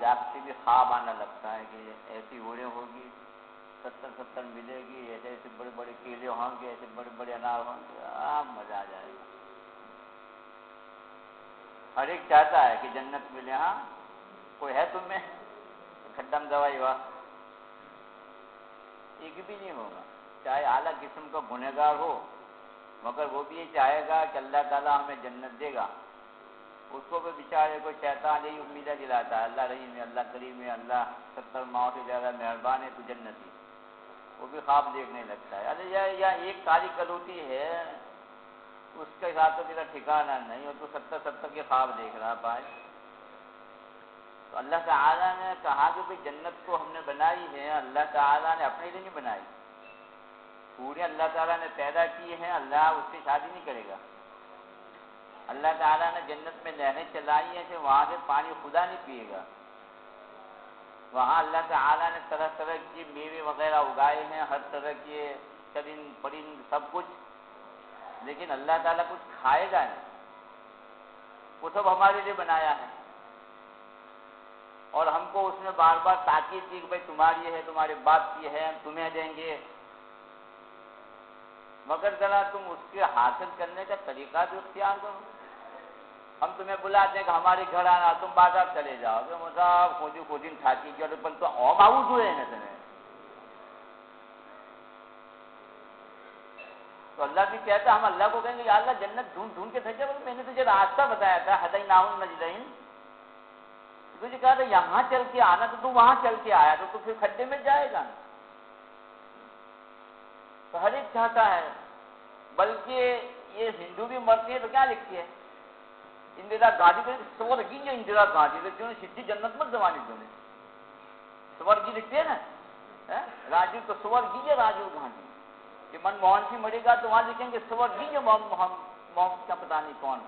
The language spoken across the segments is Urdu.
بھی خواب آنا لگتا ہے کہ ایسی اوڑیں ہوگی، ستر ستر ملے گی، ایسے ایسے بڑے بڑے کیلے ہوں گے، ایسے بڑے بڑے انار ہوں گے آپ مزہ آ جائے گا۔ ہر ایک چاہتا ہے کہ جنت ملے ہاں کوئی ہے تم میں کھڈم دوائی وا ایک بھی نہیں ہوگا۔ چاہے اعلیٰ قسم کا گنہگار ہو، مگر وہ بھی یہ چاہے گا کہ اللہ تعالیٰ ہمیں جنت دے گا۔ اس کو بھی بیچارے کو شیطان یہی امیدیں دلاتا ہے۔ اللہ رحیم ہے، اللہ کریم ہے، اللہ ستر ماؤں سے زیادہ مہربان ہے، تو جنتی۔ وہ بھی خواب دیکھنے لگتا ہے۔ ارے، یا ایک کالی کلوتی ہے، اس کے ساتھ تو میرا ٹھکانا نہیں، وہ تو ستر ستر کے خواب دیکھ رہا بھائی۔ تو اللہ تعالیٰ نے کہا کہ بھائی جنت کو ہم نے بنائی ہے، اللہ تعالیٰ نے اپنے لیے نہیں بنائی۔ پورے اللہ تعالیٰ نے پیدا کیے ہیں، اللہ اس سے شادی نہیں کرے گا۔ اللہ تعالیٰ نے جنت میں نہریں چلائی ہیں کہ وہاں سے پانی خدا نہیں پیے گا۔ وہاں اللہ تعالیٰ نے طرح طرح کی میوے وغیرہ اگائے ہیں، ہر طرح کے چرند پرند سب کچھ۔ لیکن اللہ تعالیٰ کچھ کھائے گا نہیں۔ وہ سب ہمارے لیے بنایا ہے۔ اور ہم کو اس میں بار بار تاکید کی کہ بھائی تمہاری ہے، تمہارے باپ کی ہے، ہم تمہیں دیں گے۔ مگر ذرا تم اس کے حاصل کرنے کا طریقہ بھی اختیار کرو۔ ہم تمہیں بلاتے ہیں کہ ہمارے گھر آنا، تم بازار چلے جاؤ۔ گے مطلب کھوجی کھوجی ٹھاکی کی اور تو اوم آؤٹ ہوئے ہیں تمہیں تو اللہ بھی کہتا ہے، ہم اللہ کو کہیں گے، یا اللہ جنت ڈھونڈ ڈھونڈ کے بھیجے میں نے تجھے راستہ بتایا تھا ہدئی ناؤن مجدین تجھے کہا تھا، یہاں چل کے آنا تو تو وہاں چل کے آیا، تو تو پھر کھڈے میں جائے گا۔ تو ہر ایک چاہتا ہے، بلکہ یہ ہندو بھی مرتی ہے تو کیا لکھتی ہے اندرا گاندھی کو سور کی جو اندرا گاندھی لکھتی ہے سدھی جنت مت زمانی جو سور کی لکھتے ہیں نا؟ ہاں؟ راجیو تو سور کی ہے راجیو گاندھی کہ من موہن سی مرے گا تو وہاں لکھیں گے سور کی جو موہن کا پتا نہیں کون۔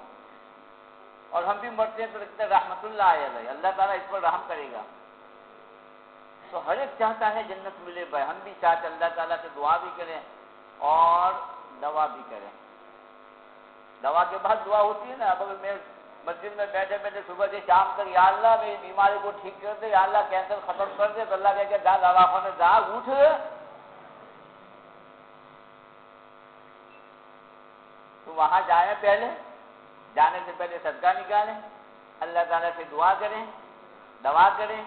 اور ہم بھی مرتے ہیں تو لکھتے ہیں رحمت اللہ علیہ۔ اللہ تعالیٰ اس پر رحم کرے گا۔ تو ہر ایک چاہتا ہے جنت ملے بھائی۔ ہم بھی چاہتے اللہ تعالیٰ سے دعا بھی کریں اور دوا بھی کریں۔ دوا کے بعد دعا ہوتی ہے نا، اب اگر میں مسجد میں بیٹھے بیٹھے صبح سے شام تک، یا اللہ میری بیماری کو ٹھیک کر دے، یا اللہ کینسر ختم کر دے، تو اللہ کہہ کے جا دوا جا اٹھ۔ تو وہاں جائیں پہلے، جانے سے پہلے صدقہ نکالیں، اللہ تعالیٰ سے دعا کریں، دوا کریں۔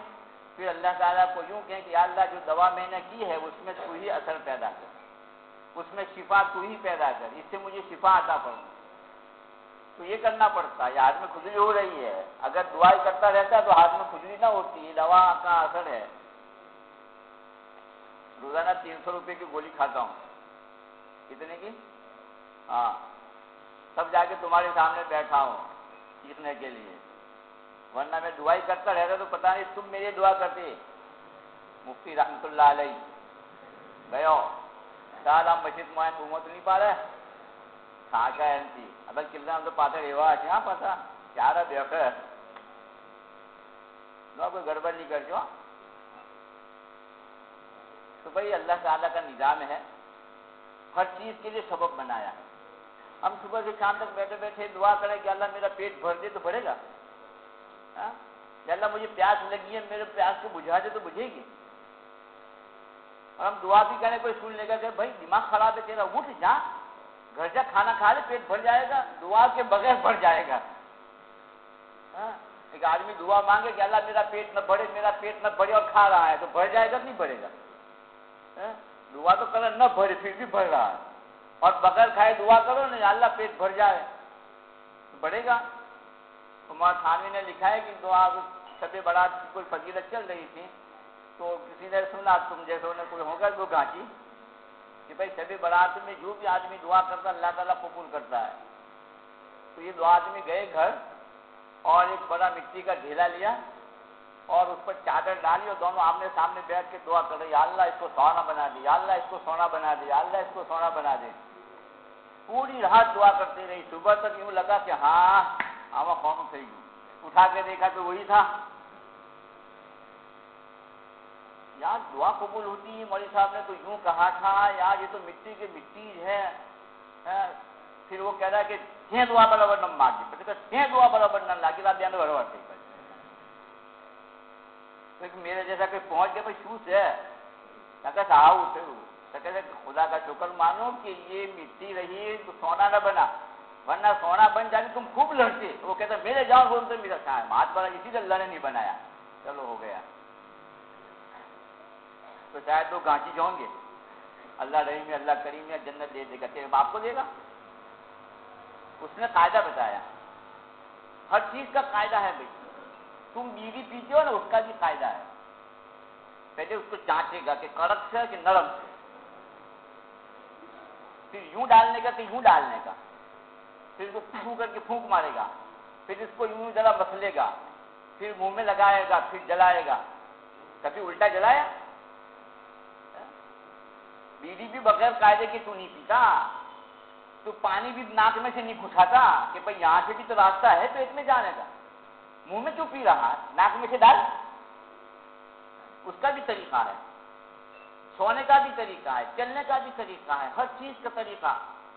پھر اللہ تعالیٰ کو یوں کہیں کہ یا اللہ جو دوا میں نے کی ہے، اس میں تو ہی اثر پیدا کر، اس میں شفا تو ہی پیدا کر، اس سے مجھے شفا عطا پڑوں تو یہ کرنا پڑتا ہے ہاتھ میں کھجلی ہو رہی ہے۔ اگر دعائی کرتا رہتا ہے تو ہاتھ میں کھجلی نہ ہوتی ہے دوا کا اثر ہے؟ روزانہ تین سو روپے کی گولی کھاتا ہوں۔ کتنے کی؟ ہاں۔ تب جا کے تمہارے سامنے بیٹھا ہوں سیکھنے کے لیے؟ ورنہ میں دعائی کرتا رہتا تو پتا نہیں تم میری دعا کرتے۔ مفتی رحمت اللہ علیہ گیا دال ہم مسجد معائن گھومو تو نہیں پا رہے کھا کا ایم تھی ابھی کلنا ہم تو پاتے ریوا ہے ہاں پتا کیا کوئی گڑبڑ نہیں کر جو۔ تو بھائی، اللہ تعالیٰ کا نظام ہے، ہر چیز کے لیے سبب بنایا ہے۔ ہم صبح سے شام تک بیٹھے بیٹھے دعا کریں کہ اللہ میرا پیٹ بھر دے تو بھرے گا۔ ہاں؟ اللہ مجھے پیاس لگی ہے، میرے پیاس کو بجھا دے تو بجھے گی۔ اور ہم دعا بھی کریں، کوئی سن لے گا کہ بھائی، دماغ خراب ہے، تیرا اٹھ جا۔ گھر جا کھانا کھا لے، پیٹ بھر جائے گا، دعا کے بغیر بھر جائے گا۔ ہاں؟ ایک آدمی دعا مانگے کہ اللہ میرا پیٹ نہ بڑھے میرا پیٹ نہ بڑھے اور کھا رہا ہے، تو بھر جائے گا نہیں بڑھے گا؟ ہاں؟ دعا تو کرے، نہ بھرے، پھر بھی بھر رہا ہے۔ اور بغیر کھائے دعا کرو نا اللہ پیٹ بھر جائے، تو بڑھے گا۔ عمر تھانوی نے لکھا ہے کہ دعا سب برات کی کوئی فضیلت چل رہی تھی، تو کسی نے سنا، تم جیسے کوئی ہوگا تو گانچی کہ بھائی سبھی برات میں جو بھی آدمی دعا کرتا ہے، اللہ تعالیٰ قبول کرتا ہے۔ تو یہ دو آدمی گئے گھر اور ایک بڑا مٹی کا ڈھیلا لیا اور اس پر چادر ڈالی اور دونوں آمنے سامنے بیٹھ کے دعا کر رہے اللہ اس کو سونا بنا دے اللہ اس کو سونا بنا دے اللہ اس کو سونا بنا دے۔ پوری رات دعا کرتے رہی صبح تک یوں لگا کہ ہاں آما کون تھے اٹھا کے دیکھا تو وہی تھا۔ یار دعا قبول ہوتی ہے مولوی صاحب نے تو یوں کہا تھا، یار یہ تو مٹی کی مٹی ہے پھر وہ کہہ رہا ہے کہ چھیں دعا برابر نہ مار دی چھیں دعا برابر نہ لاگی رات بیان برابر تھی میرے جیسا کوئی پہنچ گیا، بھائی شوز ہے اٹھے تو کہتے خدا کا شکر مانو کہ یہ مٹی رہی، تو سونا نہ بنا۔ ورنہ سونا بن جانے تم خوب لڑتے۔ وہ کہتے میرے جاؤ بولتے میرا ہاتھ بڑا، اسی سے اللہ نے نہیں بنایا۔ چلو، ہو گیا۔ تو شاید وہ گانچی جاؤں گے۔ اللہ رحیم میں اللہ کریم میں جنت دے دے گا، تیرے باپ کو دے گا۔ اس نے قاعدہ بتایا۔ ہر چیز کا قاعدہ ہے بھائی۔ تم بیوی پیتے ہو نا، اس کا بھی قاعدہ ہے۔ پہلے اس کو جانچے گا کہ کڑک سے کہ نرم سے۔ پھر یوں ڈالنے کا کہ یوں ڈالنے کا۔ پھر اس کو پھونک کر کے پھونک مارے گا۔ پھر اس کو یوں ذرا مسلے گا۔ پھر منہ میں لگائے گا، پھر جلائے گا۔ کبھی الٹا جلایا؟ بیڑی بھی بغیر قاعدے کے تو نہیں پیتا؟ تو پانی بھی ناک میں سے نہیں گھساتا کہ بھائی یہاں سے بھی تو راستہ ہے تو ایک میں جانے کا۔ منہ میں کیوں پی رہا ناک میں سے ڈال اس کا بھی طریقہ ہے۔ سونے کا بھی طریقہ ہے، چلنے کا بھی طریقہ ہے، ہر چیز کا طریقہ۔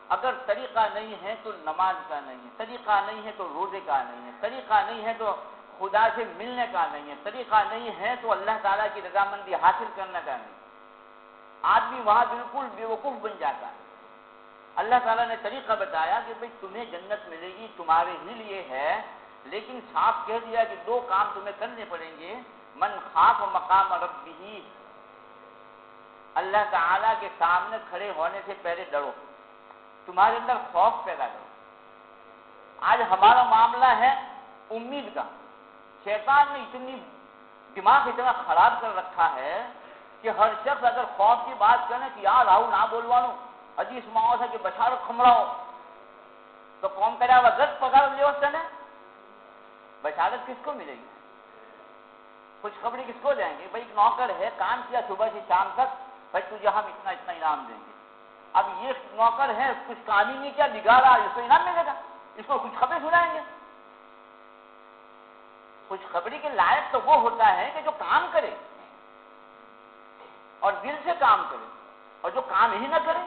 اگر طریقہ نہیں ہے تو نماز کا نہیں ہے، طریقہ نہیں ہے تو روزے کا نہیں ہے، طریقہ نہیں ہے تو خدا سے ملنے کا نہیں ہے، طریقہ نہیں ہے تو اللہ تعالیٰ کی رضامندی حاصل کرنے کا نہیں۔ آدمی وہاں بالکل بے وقوف بن جاتا ہے۔ اللہ تعالیٰ نے طریقہ بتایا کہ بھائی تمہیں جنت ملے گی، تمہارے ہی لیے ہے لیکن صاف کہہ دیا کہ دو کام تمہیں کرنے پڑیں گے۔ من خاف و مقام ربی اللہ تعالیٰ کے سامنے کھڑے ہونے سے پہلے ڈرو۔ تمہارے اندر خوف پیدا کرو۔ آج ہمارا معاملہ ہے امید کا۔ شیطان نے اتنی دماغ اتنا خراب کر رکھا ہے کہ ہر شخص اگر خوف کی بات کرے کہ یار آؤ، نہ بولوانو اجی اس ماحول سے کہ بشارت کھمڑاؤ تو قوم کرے وہ گز پکڑ لے چلے بشارت کس کو ملے گی؟ خوشخبری کس کو دیں گے؟ بھائی ایک نوکر ہے، کام کیا صبح سے شام تک۔ بھائی تجھے ہم اتنا اتنا انعام دیں گے۔ اب یہ نوکر ہے، کچھ کام ہی نہیں کیا بگاڑا اس کو انعام ملے گا۔ اس کو کچھ خبریں سنائیں گے۔ خوشخبری کے لائق تو وہ ہوتا ہے کہ جو کام کرے۔ اور دل سے کام کرے اور جو کام ہی نہ کرے،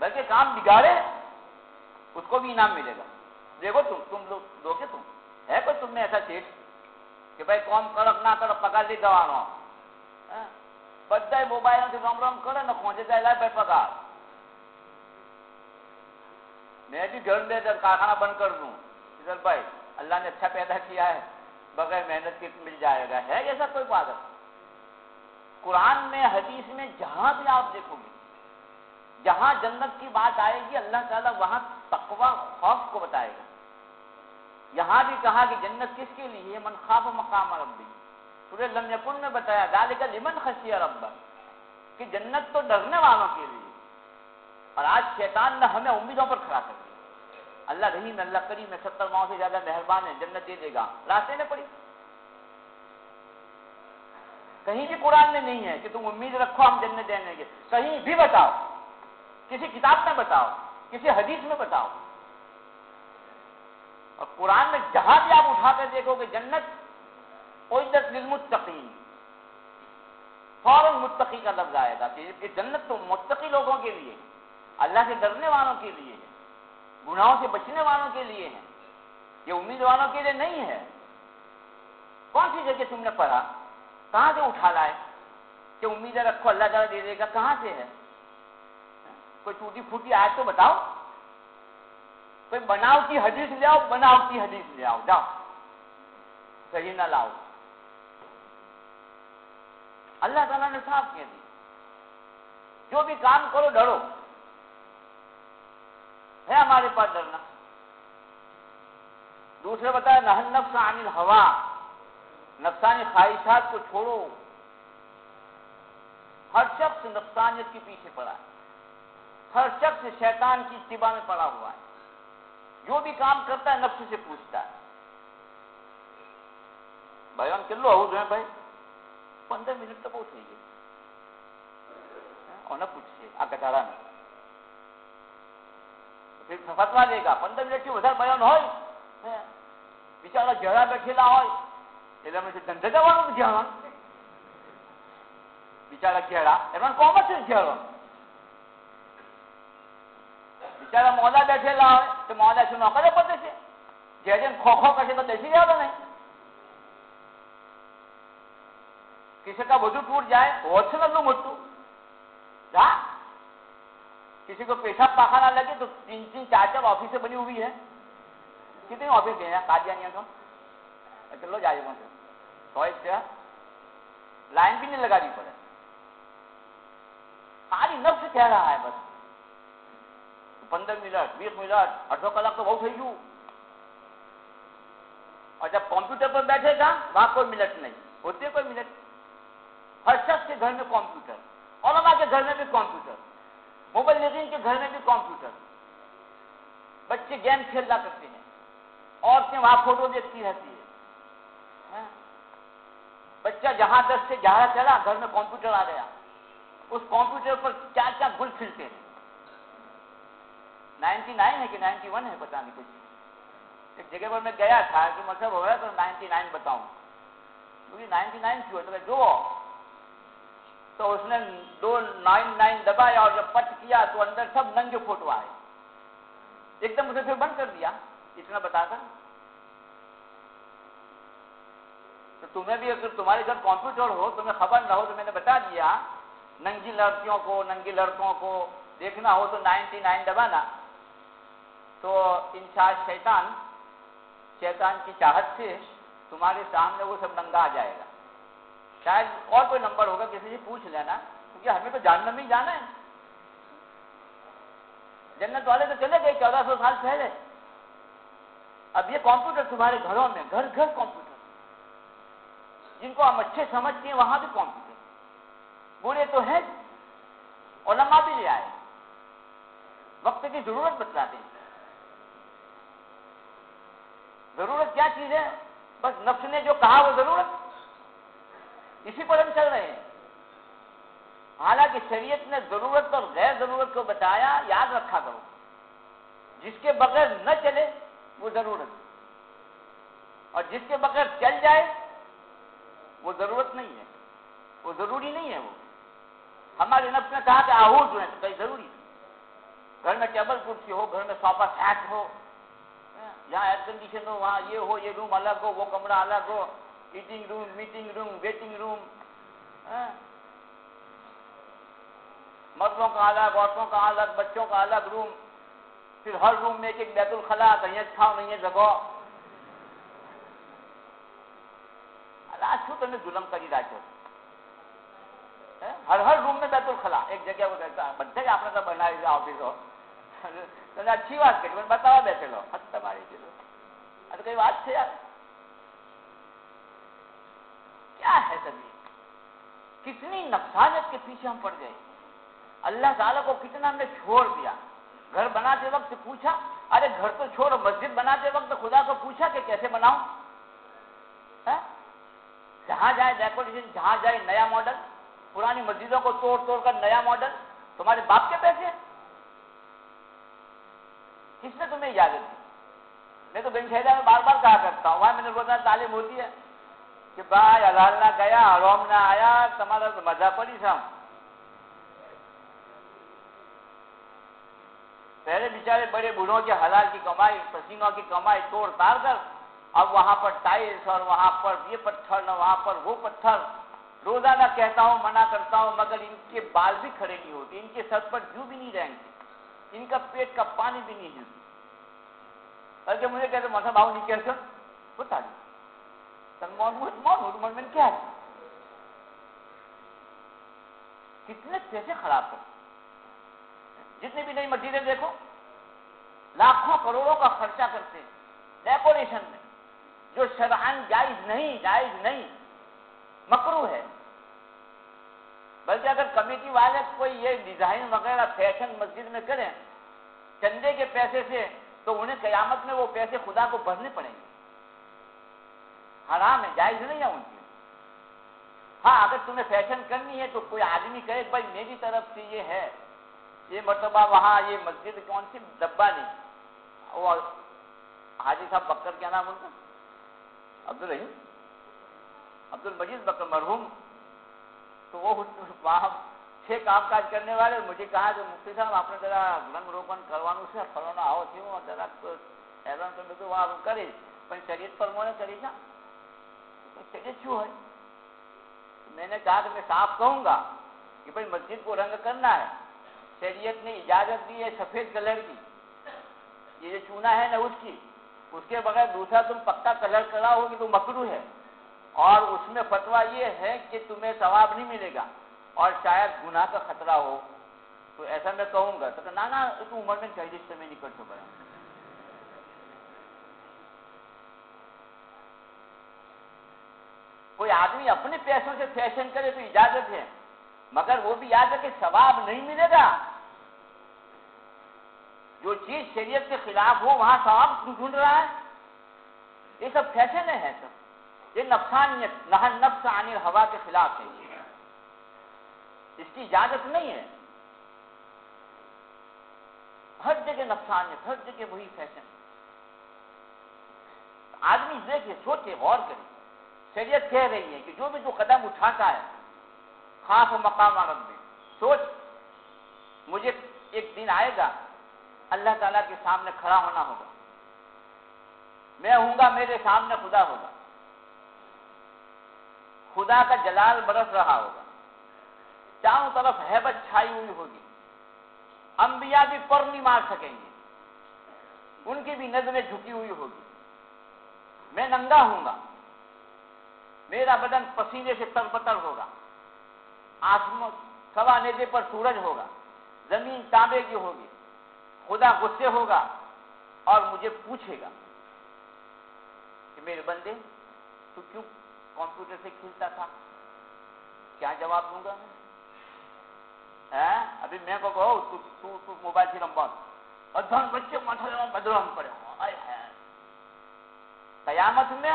بلکہ کام بگاڑے، اس کو بھی انعام ملے گا۔ دیکھو تم تم لوگ کے تم۔ ہے کوئی تم نے ایسا چیٹ کہ بھائی قوم کڑک ہاں؟ نہ کڑک پکا لے دવાનો બધા મોબાઈલ નથી રમ رم કરે ને પહોંચે જાય લાય ભાઈ પગાર મેં ભી ઘર બે દર કારખાના બંધ કર દوں ادھر بھائی، اللہ نے اچھا پیدا کیا ہے، بغیر محنت کے مل جائے گا۔ ہے ایسا کوئی پاگل قرآن میں، حدیث میں، جہاں بھی آپ دیکھو گے، جہاں جنت کی بات آئے گی، اللہ تعالیٰ وہاں تقوا خوف کو بتائے گا۔ یہاں بھی کہا کہ جنت کس کے لیے؟ من خواب مقام ربی۔ سورہ لمحکن میں بتایا ڈالے کا لمن خشی ربا۔ کہ جنت تو ڈرنے والوں کے لیے۔ اور آج شیطان نے ہمیں امیدوں پر کھڑا کر دیا اللہ رحیم، اللہ کریم، میں ستر ماؤں سے زیادہ مہربان ہے جنت دے دے گا۔ راستے میں پڑی۔ کہیں بھی قرآن میں نہیں ہے کہ تم امید رکھو ہم جنت دینے گے۔ کہیں بھی بتاؤ۔ کسی کتاب میں بتاؤ، کسی حدیث میں بتاؤ۔ اور قرآن میں جہاں بھی آپ اٹھا کر دیکھو کہ جنت عزت للمتقین، فوراً متقی کا لفظ آئے گا کہ جنت تو متقی لوگوں کے لیے اللہ سے ڈرنے والوں کے لیے ہے، گناہوں سے بچنے والوں کے لیے ہے، یہ امید والوں کے لیے نہیں ہے۔ کون سی جگہ تم نے پڑھا؟ کہاں سے اٹھا لائے؟ کہ امید رکھو، اللہ تعالیٰ دے دے گا، کہاں سے ہے؟ کوئی ٹوٹی پھوٹی آئے تو بتاؤ۔ کوئی بناؤ کی حدیث لے آؤ، بناؤ کی حدیث لے آؤ، جاؤ۔ صحیح نہ لاؤ۔ اللہ تعالیٰ نے صاف کہہ دی جو بھی کام کرو، ڈرو۔ ہے ہمارے پاس ڈرنا۔ دوسرے بتایا نہن نفس عن الحوا نفسانی خواہشات کو چھوڑو ہر شخص نفسانیت کے پیچھے پڑا ہے ہر شخص شیطان کی اتباع میں پڑا ہوا ہے جو بھی کام کرتا ہے نفس سے پوچھتا ہے بھائی ہم چلو ہو ہیں بھائی પંદર મિનિટ તો બહુ થઈ ગઈ ઓને પૂછશે આ કટારાને ફતવા દેગા પંદર મિનિટથી વધારે બયાન હોય બિચારા જરા બેઠેલા હોય بھوٹ جائے موٹو پیسہ پاک نہ لگے تو تین چار چار آفیس بنی ہوئی ہے سے سے لائن بھی نہیں لگا دی پڑے خالی نفس کہہ رہا ہے بس پندرہ منٹ بیس منٹ اٹھو کلاک تو بہت ہے اور جب کمپیوٹر پر بیٹھے گا وہاں کوئی منٹ نہیں ہوتے کوئی منٹ ہر شخص کے گھر میں کمپیوٹر علماء کے گھر میں بھی کمپیوٹر موبائل لیکن کے گھر میں بھی کمپیوٹر بچے گیم کھیلنا کرتے ہیں عورتیں وہاں فوٹو دیکھتی رہتی بچہ جہاں دس سے گیارہ چلا، گھر میں کمپیوٹر آ گیا۔ اس کمپیوٹر پر کیا کیا گل کھلتے ہیں؟ نائنٹی نائن ہے کہ نائنٹی ون ہے؟ پتا نہیں کچھ۔ ایک جگہ پر میں گیا تھا کہ مطلب ہو رہا تو نائنٹی نائن بتاؤں۔ کیونکہ نائنٹی نائن کیوں تو جو تو اس نے دو نائن نائن دبایا اور جب پٹ کیا تو اندر سب ننگے فوٹو آئے۔ ایک دم اسے پھر بند کر دیا۔ اتنا بتا کر۔ تو تمہیں بھی اگر تمہارے گھر کمپیوٹر ہو، تمہیں خبر نہ ہو تو میں نے بتا دیا، ننگی لڑکیوں کو، ننگی لڑکوں کو دیکھنا ہو تو نائنٹی نائن دبانا۔ تو انشاء شیطان شیطان کی چاہت سے تمہارے سامنے وہ سب ننگا آ جائے گا۔ شاید اور کوئی نمبر ہوگا، کسی سے پوچھ لینا، کیونکہ ہمیں تو جاننا بھی جانا ہے۔ جنت والے تو چلے گئے چودہ سو سال پہلے۔ اب یہ کمپیوٹر تمہارے گھروں میں، گھر گھر کمپیوٹر۔ جن کو ہم اچھے سمجھتے ہیں، وہاں بھی کمپیوٹر برے تو ہیں، علماء بھی لے آئے۔ وقت کی ضرورت بتلاتے ہیں ضرورت کیا چیز ہے؟ بس نفس نے جو کہا وہ ضرورت۔ اسی پر ہم چل رہے ہیں۔ حالانکہ شریعت نے ضرورت اور غیر ضرورت کو بتایا، یاد رکھا کرو۔ جس کے بغیر نہ چلے، وہ ضرورت۔ اور جس کے بغیر چل جائے وہ ضرورت نہیں ہے۔ وہ ضروری نہیں ہے وہ۔ ہمارے نفس نے کہا کہ آہوز ہوئے تو کئی ضروری گھر میں ٹیبل کرسی ہو، گھر میں صوفہ سیٹ ہو جہاں ایئر کنڈیشن ہو، وہاں یہ ہو، یہ روم الگ ہو، وہ کمرہ الگ ہو eating room meeting room waiting room مردوں کا الگ، عورتوں کا الگ، بچوں کا الگ روم پھر ہر روم میں ایک ایک بیت الخلا کہیں اچھا نہیں ہے جگہ اللہ شو تمہیں ظلم کری راجو ہر ہر روم میں بیت الخلا ایک جگہ وہ کہتا ہے بدھے آپ نے تو بنائی آفس ہو۔ اچھی بات کری میں بتاؤ بیٹھے لو حد تمہاری چیزوں ارے کوئی بات تھے یار۔ کیا ہے سبھی کتنی نفسانیت کے پیچھے ہم پڑ گئے۔ اللہ تعالیٰ کو کتنا ہم نے چھوڑ دیا۔ گھر بناتے وقت پوچھا، ارے گھر تو چھوڑو، مسجد بناتے وقت خدا کو پوچھا کہ کیسے بناؤں؟ جہاں جائے ڈیکوریشن جہاں جائے نیا ماڈل، پرانی مسجدوں کو توڑ توڑ کر نیا ماڈل، تمہارے باپ کے پیسے؟ کس نے تمہیں اجازت دی؟ میں تو بن شہدا میں بار بار کہا کرتا ہوں، وہاں میں نے روزانہ تعلیم ہوتی ہے کہ بھائی حلال نہ گیا، حرام نہ آیا، تمہارا تو مزہ پڑی سام۔ پہلے بیچارے بڑے بوڑھوں کے حلال کی کمائی، پسینوں کی کمائی، توڑ تار کر اب وہاں پر ٹائلس اور وہاں پر یہ پتھر نہ وہاں پر وہ پتھر روزانہ کہتا ہوں، منع کرتا ہوں، مگر ان کے بال بھی کھڑے نہیں ہوتے، ان کے سر پر جو بھی نہیں رہیں گے، ان کا پیٹ کا پانی بھی نہیں ہلتا بلکہ مجھے کہتے مسا بھاؤ نہیں کہتے بتا دی میں کیا ہے۔ کتنے پیسے خراب کر جتنی بھی نئی مسجدیں دیکھو، لاکھوں کروڑوں کا خرچہ کرتے ڈیکوریشن میں۔ جو شرحان جائز نہیں جائز نہیں، مکرو ہے۔ بلکہ اگر کمیٹی والے کوئی یہ ڈیزائن وغیرہ فیشن مسجد میں کریں، چندے کے پیسے سے، تو انہیں قیامت میں وہ پیسے خدا کو بھرنے پڑیں گے۔ حرام ہے، جائز نہیں ہے ان کی۔ ہاں اگر تمہیں فیشن کرنی ہے تو کوئی آدمی کہے، بھائی میری طرف سے یہ ہے، یہ مرتبہ وہاں یہ مسجد کون سی؟ ڈبا نہیں۔ وہ حاجی صاحب بکر کیا نام ان کا؟ عبد الرحیم عبد المجید بکر مرحوم، تو وہ وہاں چھ کام کاج کرنے والے، مجھے کہا کہ مفتی صاحب، آپ نے ذرا رنگ روپن کروانا سے فلانا آؤ تھی وہ ذرا ایران تو تو وہاں کرے پر شریعت پر نے کری تھا شریعت کیوں ہے میں نے کہا کہ میں صاف کہوں گا کہ بھائی مسجد کو رنگ کرنا ہے، شریعت نے اجازت دی ہے سفید کلر کی۔ یہ چونا ہے نہ اس کی اس کے بغیر دوسرا تم پکا کلر کرا ہوگی تو مکرو ہے۔ اور اس میں فتوا یہ ہے کہ تمہیں ثواب نہیں ملے گا۔ اور شاید گناہ کا خطرہ ہو۔ تو ایسا میں کہوں گا، تو نانا تو عمر میں چاہیے سے میں نہیں کر سکا۔ کوئی آدمی اپنے پیسوں سے فیشن کرے تو اجازت ہے، مگر وہ بھی یاد ہے کہ ثواب نہیں ملے گا۔ جو چیز شریعت کے خلاف ہو، وہاں ثواب ڈھونڈ رہا ہے۔ یہ سب فیشن ہے سب؟ یہ نفسانیت نہ نفس عن ہوا کے خلاف ہے۔ اس کی اجازت نہیں ہے۔ ہر جگہ نفسانیت، ہر جگہ وہی فیشن۔ آدمی دیکھے سوچے، غور کرے۔ شریعت کہہ رہی ہے کہ جو بھی جو قدم اٹھاتا ہے خاص و مقام عرب میں۔ سوچ، مجھے ایک دن آئے گا اللہ تعالیٰ کے سامنے کھڑا ہونا ہوگا۔ میں ہوں گا، میرے سامنے خدا ہوگا۔ خدا کا جلال برس رہا ہوگا۔ چاروں طرف ہیبت چھائی ہوئی ہوگی۔ انبیاء بھی پر نہیں مار سکیں گے۔ ان کی بھی نظریں جھکی ہوئی ہوگی۔ میں ننگا ہوں گا۔ میرا بدن پسینے سے تر بتر ہوگا۔ آسمان سوا نیزے پر سورج ہوگا۔ زمین تانبے کی ہوگی۔ خدا غصے ہوگا اور مجھے پوچھے گا کہ میرے بندے تو کیوں کمپیوٹر سے کھیلتا تھا؟ کیا جواب دوں گا میں؟ ہاں؟ ابھی میں کو کہو تو, تو, تو موبائل سے لمبا اور دھن بچے مٹھے بدلو پڑے۔ قیامت میں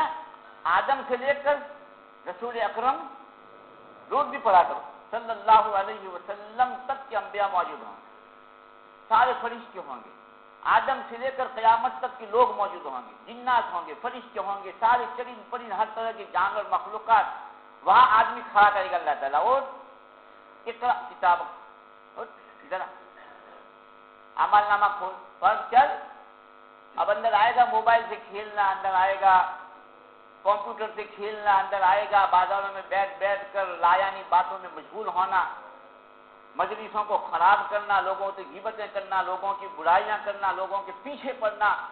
آدم سے لے کر رسول اکرم روز بھی پڑھا کرو۔ صلی اللہ علیہ وسلم تک کے انبیاء موجود ہوں۔ سارے فرشتے ہوں گے۔ آدم سے لے کر قیامت تک کے لوگ موجود ہوں گے۔ جنات ہوں گے، فرشتے ہوں گے، سارے چرین پرین ہر طرح کے جانور، مخلوقات۔ وہاں آدمی کھڑا کرے گا اللہ تعالیٰ۔ اور کتاب ادھر عمل نامہ کھول۔ پر چل اب اندر آئے گا موبائل سے کھیلنا، اندر آئے گا کمپیوٹر سے کھیلنا، اندر آئے گا بازاروں میں بیٹھ بیٹھ کر، لایانی باتوں میں مشغول ہونا۔ مجلسوں کو خراب کرنا، لوگوں سے غیبتیں کرنا، لوگوں کی برائیاں کرنا، لوگوں کے پیچھے پڑنا،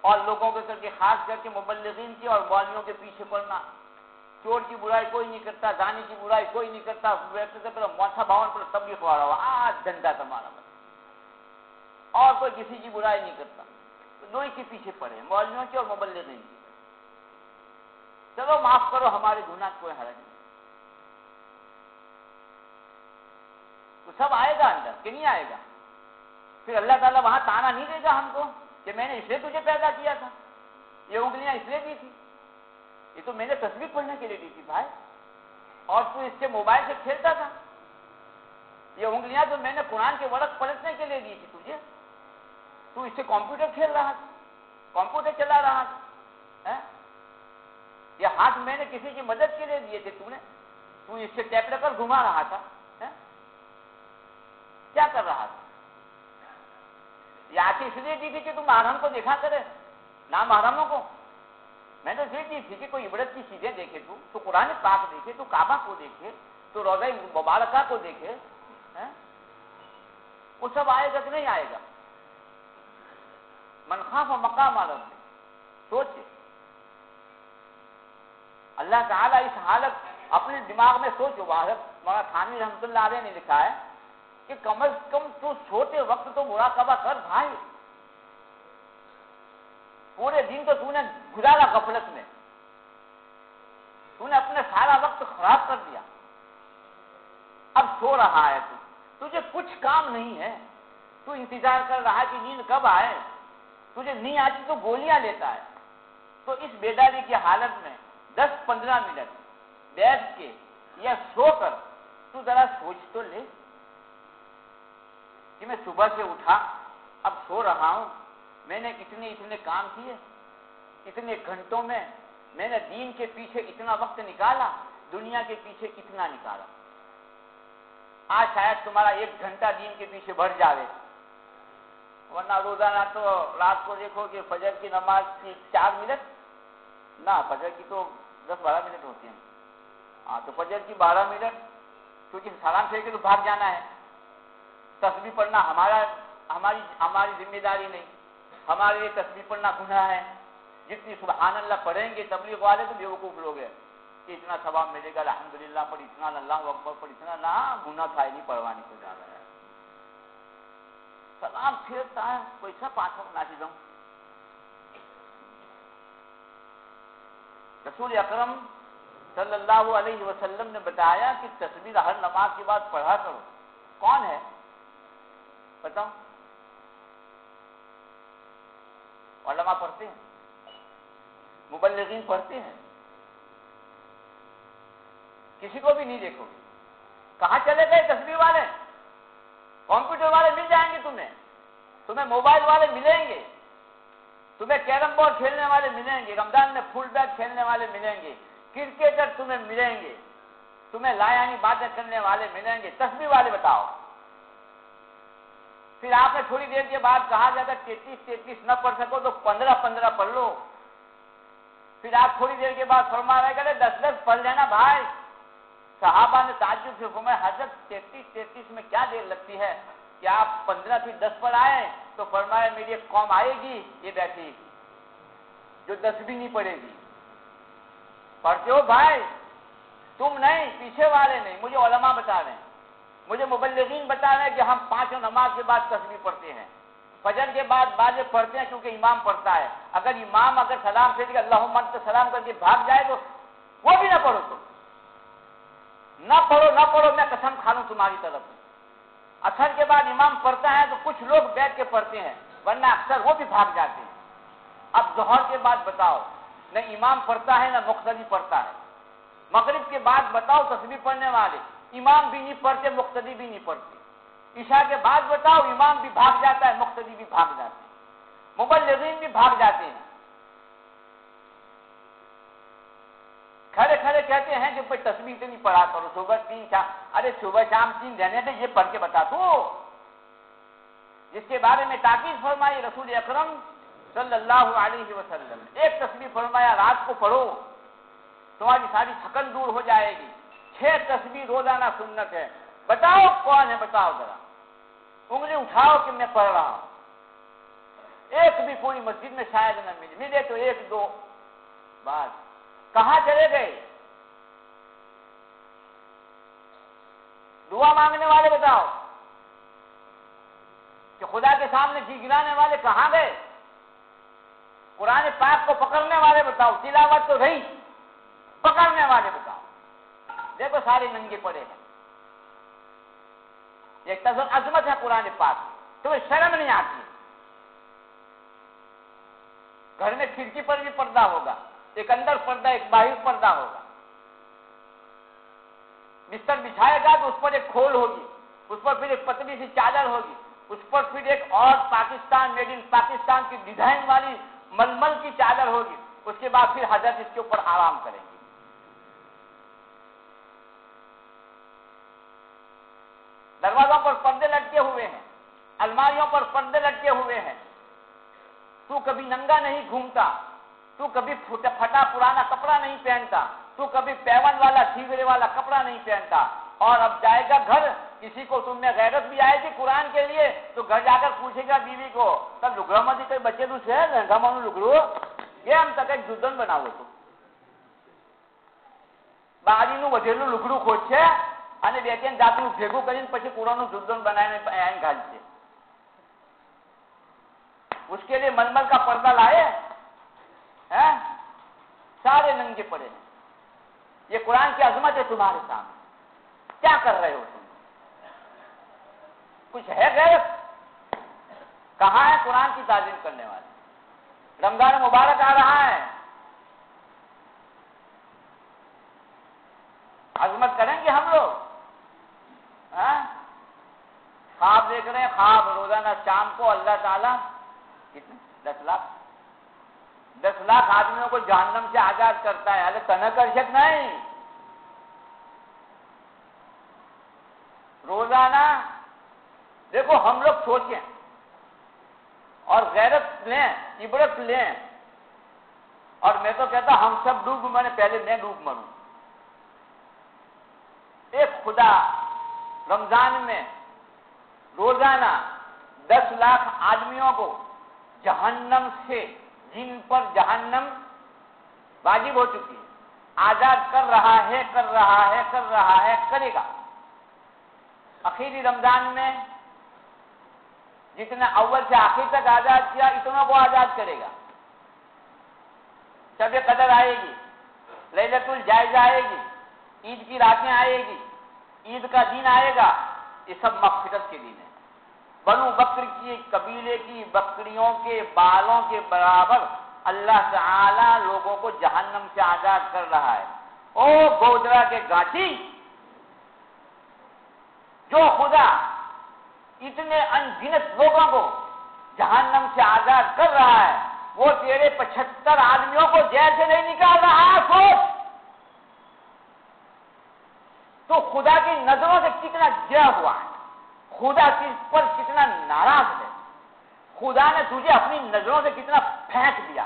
اور لوگوں کے کر کے خاص کر کے مبلغین کی اور والیوں کے پیچھے پڑنا۔ چور کی برائی کوئی نہیں کرتا گانے کی برائی کوئی نہیں کرتا ویسے پر موسا بھون پر تب بھی خوارا ہوا، آج دنڈا تمہارا اور کوئی کسی کی برائی نہیں کرتا۔ دو ہی کے پیچھے پڑے، مولویوں کی اور مبلغین کی۔ چلو معاف کرو، ہمارے گناہ کوئی حرج نہیں۔ تو سب آئے گا اندر، کہ نہیں آئے گا؟ پھر اللہ تعالیٰ وہاں تانا نہیں دے گا ہم کو کہ میں نے اس لیے تجھے پیدا کیا تھا۔ یہ انگلیاں اس لیے دی تھی۔ یہ تو میں نے تصویر پڑھنے کے لیے دی تھی بھائی۔ اور تو اس سے موبائل سے کھیلتا تھا۔ یہ انگلیاں تو میں نے قرآن کے ورق پلٹنے کے لیے دی تھی تجھے۔ تو اس سے کمپیوٹر کھیل رہا تھا۔ کمپیوٹر چلا رہا تھا۔ ہاں؟ یہ ہاتھ میں نے کسی کی مدد کے لیے دیے تھے تو نے۔ تو اس سے ٹیپ کر گھما رہا تھا۔ کیا کر رہا تھا؟ یہ آنکھیں اس لیے دی تھی کہ تم آرام کو دیکھا کرے نام آراموں کو۔ میں نے یہ دی تھی کہ کوئی عبرت کی چیزیں دیکھے تو تو قرآن پاک دیکھے، تو کعبہ کو دیکھے، تو روزہ مبارکہ کو دیکھے ہاں؟ وہ سب آئے گا کہ نہیں آئے گا؟ منخواف و مقام عالم میں سوچے۔ اللہ تعالیٰ اس حالت اپنے دماغ میں سوچو واحد مولانا تھانوی رحمۃ اللہ علیہ نے لکھا ہے کہ کم از کم تو چھوٹے وقت تو مراقبہ کر بھائی۔ پورے دن تو تو نے گزارا غفلت میں۔ تو نے اپنے سارا وقت خراب کر دیا۔ اب سو رہا ہے تو۔ تجھے کچھ کام نہیں ہے۔ تو انتظار کر رہا ہے کہ نیند کب آئے۔ تجھے نہیں آتی تو گولیاں لیتا ہے۔ تو اس بیداری کی حالت میں دس پندرہ منٹ بیٹھ کے یا سو کر تو ذرا سوچ تو لے۔ کہ میں صبح سے اٹھا، اب سو رہا ہوں۔ میں نے اتنے اتنے کام کیے، اتنے گھنٹوں میں میں نے دین کے پیچھے اتنا وقت نکالا، دنیا کے پیچھے کتنا نکالا۔ آج شاید تمہارا ایک گھنٹہ دین کے پیچھے بڑھ جاوے۔ ورنہ روزانہ تو رات کو دیکھو کہ فجر کی نماز کی چار منٹ؟ نہ، فجر کی تو دس بارہ منٹ ہوتی ہیں۔ ہاں تو فجر کی بارہ منٹ، کیونکہ سلام پھیر کے تو بھاگ جانا ہے۔ تصویر پڑھنا ہمارا ہماری ہماری ذمہ داری نہیں۔ ہمارے لیے تصویر پڑھنا گناہ ہے۔ جتنی سبحان اللہ پڑھیں گے، تبلیغ والے تو بیوقوف لوگ ہیں۔ کہ اتنا ثواب ملے گا الحمد للہ پر اتنا اللہ اکبر پر اتنا نہ ہاں، گناہ کھائے نہیں پڑھوانے کو جا رہا ہے۔ سلام پھیرتا ہے پیسہ پانچ وقت ناچی رسول اکرم صلی اللہ علیہ وسلم نے بتایا کہ تصویر ہر نماز کے بعد پڑھا کرو۔ کون ہے؟ بتاؤ علماء پڑھتے ہیں مبلغین پڑھتے ہیں کسی کو بھی نہیں دیکھو گے کہاں چلے گئے تصویر والے کمپیوٹر والے مل جائیں گے تمہیں تمہیں موبائل والے ملیں گے تمہیں کیرم بورڈ کھیلنے والے ملیں گے رمضان میں فل بیٹ کھیلنے والے ملیں گے کرکٹر تمہیں ملیں گے تمہیں لایانی باتیں کرنے والے ملیں گے تصویر والے بتاؤ پھر آپ نے تھوڑی دیر کے بعد کہا جاتا تینتیس تینتیس نہ پڑھ سکو تو پندرہ پندرہ پڑھ لو۔ پھر آپ تھوڑی دیر کے بعد فرما رہے کہ دس دس پڑھ لینا بھائی۔ صحابہ نے تعجب سے فرمایا، حضرت تینتیس تینتیس میں کیا دیر لگتی ہے؟ کہ آپ پندرہ پھر دس پر آئے؟ تو فرمایا، میری ایک قوم آئے گی، یہ بیٹھی۔ جو دس بھی نہیں پڑے گی۔ پڑھتے ہو بھائی، تم نہیں، پیچھے والے نہیں، مجھے علماء بتا رہے ہیں۔ مجھے مبلغین بتا رہے ہیں کہ ہم پانچوں نماز کے بعد تصویر پڑھتے ہیں۔ فجر کے بعد بعض پڑھتے ہیں کیونکہ امام پڑھتا ہے۔ اگر امام اگر سلام پھر کے اللہ من تو سلام کر کے بھاگ جائے تو وہ بھی نہ پڑھو تم نہ پڑھو نہ پڑھو، میں قسم کھا لوں تمہاری طرف۔ اثر کے بعد امام پڑھتا ہے تو کچھ لوگ بیٹھ کے پڑھتے ہیں، ورنہ اکثر وہ بھی بھاگ جاتے ہیں۔ اب ظہر کے بعد بتاؤ، نہ امام پڑھتا ہے، نہ مختلف پڑھتا ہے۔ مغرب کے بعد بتاؤ تصویر پڑھنے والے۔ امام بھی نہیں پڑھتے مختدی بھی نہیں پڑھتے۔ عشاء کے بعد بتاؤ امام بھی بھاگ جاتا ہے مختدی بھی بھاگ جاتے ہیں۔ مبلغین بھی بھاگ جاتے ہیں۔ کھڑے کھڑے کہتے ہیں کہ کوئی تصویر سے نہیں پڑھا کرو، صبح تین شام۔ ارے صبح شام تین رہنے تھے یہ پڑھ کے بتا دو۔ جس کے بارے میں تاکید فرمائی، رسول اکرم صلی اللہ علیہ وسلم ایک تصویر فرمایا، رات کو پڑھو، تمہاری ساری تھکن دور ہو جائے گی۔ چھ تصویر روزانہ سنت ہے۔ بتاؤ کون ہے؟ بتاؤ ذرا۔ انگلی اٹھاؤ کہ میں پڑھ رہا ہوں۔ ایک بھی پوری مسجد میں شاید نہ ملے۔ ملے تو ایک دو۔ بات کہاں چلے گئے؟ دعا مانگنے والے بتاؤ۔ کہ خدا کے سامنے جی گرانے والے کہاں گئے؟ قرآن پاک کو پکڑنے والے بتاؤ۔ تلاوت تو رہی پکڑنے والے بتاؤ۔ دیکھو سارے ننگے پڑے ہیں۔ ایک عظمت ہے قرآن پاک تمہیں شرم نہیں آتی۔ گھر میں کھڑکی پر بھی پردہ ہوگا۔ ایک اندر پردہ، ایک باہر پردہ ہوگا۔ بستر بچھائے گا تو اس پر ایک کھول ہوگی۔ اس پر پھر ایک پتلی سی چادر ہوگی۔ اس پر پھر ایک اور پاکستان میڈ ان پاکستان کی ڈیزائن والی ململ کی چادر ہوگی۔ اس کے بعد پھر حضرت اس کے اوپر آرام کریں گے۔ دروازوں پر پردے لٹکے ہوئے ہیں الماریوں پر پردے لٹکے ہوئے ہیں تو کبھی ننگا نہیں گھومتا تو کبھی پھٹا پرانا کپڑا نہیں پہنتا تو کبھی پیون والا سیگڑے والا کپڑا نہیں پہنتا اور اب جائے گا گھر کسی کو تم میں غیرت بھی آئے گی قرآن کے لیے تو گھر جا کر پوچھے گا بیوی کو تب لگڑا مجھے کوئی بچے تو سے لہنگا مانو لگڑو یہ ہم تک ایک جدن بناو تو બારી નું વધેલું લુગડું ખોટશે جگو کریں پچھے قرآن دلد بنانے میں گاجی اس کے لیے منبل کا پردہ لائے سارے ننگے پڑے ہیں یہ قرآن کی عظمت ہے تمہارے سامنے کیا کر رہے ہو تم کچھ ہے گرفت کہاں ہے قرآن کی تعلیم کرنے والے رمضان مبارک آ رہا ہے عزمت کریں گے ہم لوگ ہاں؟ خواب دیکھ رہے ہیں، خواب، روزانہ شام کو اللہ تعالیٰ کتنے؟ دس لاکھ۔ دس لاکھ آدمیوں کو جہنم سے آزاد کرتا ہے ارے تنہ کر شک نہیں۔ روزانہ، دیکھو ہم لوگ سوچیں اور غیرت لیں، عبرت لیں۔ اور میں تو کہتا ہم سب ڈوب مرے پہلے میں ڈوب مروں۔ ایک خدا رمضان میں روزانہ دس لاکھ آدمیوں کو جہنم سے جن پر جہنم واجب ہو چکی ہے، آزاد کر رہا ہے، کر رہا ہے، کر رہا ہے، کرے گا۔ اخیری رمضان میں جتنے اول سے آخر تک آزاد کیا، اتنا کو آزاد کرے گا۔ شب قدر آئے گی للت الجائزہ آئے گی، عید کی راتیں آئے گی عید کا دن آئے گا، یہ سب مغفرت کے دن ہے بنو بکر کی قبیلے کی بکریوں کے بالوں کے برابر اللہ تعالی لوگوں کو جہنم سے آزاد کر رہا ہے۔ او گودرا کے گاٹی جو خدا اتنے انگنت لوگوں کو جہنم سے آزاد کر رہا ہے، وہ تیرے پچہتر آدمیوں کو جیل سے نہیں نکال رہا، سوچ۔ تو خدا کی نظروں سے کتنا گرا ہوا ہے۔ خدا پر کتنا ناراض ہے۔ خدا نے تجھے اپنی نظروں سے کتنا پھینک دیا۔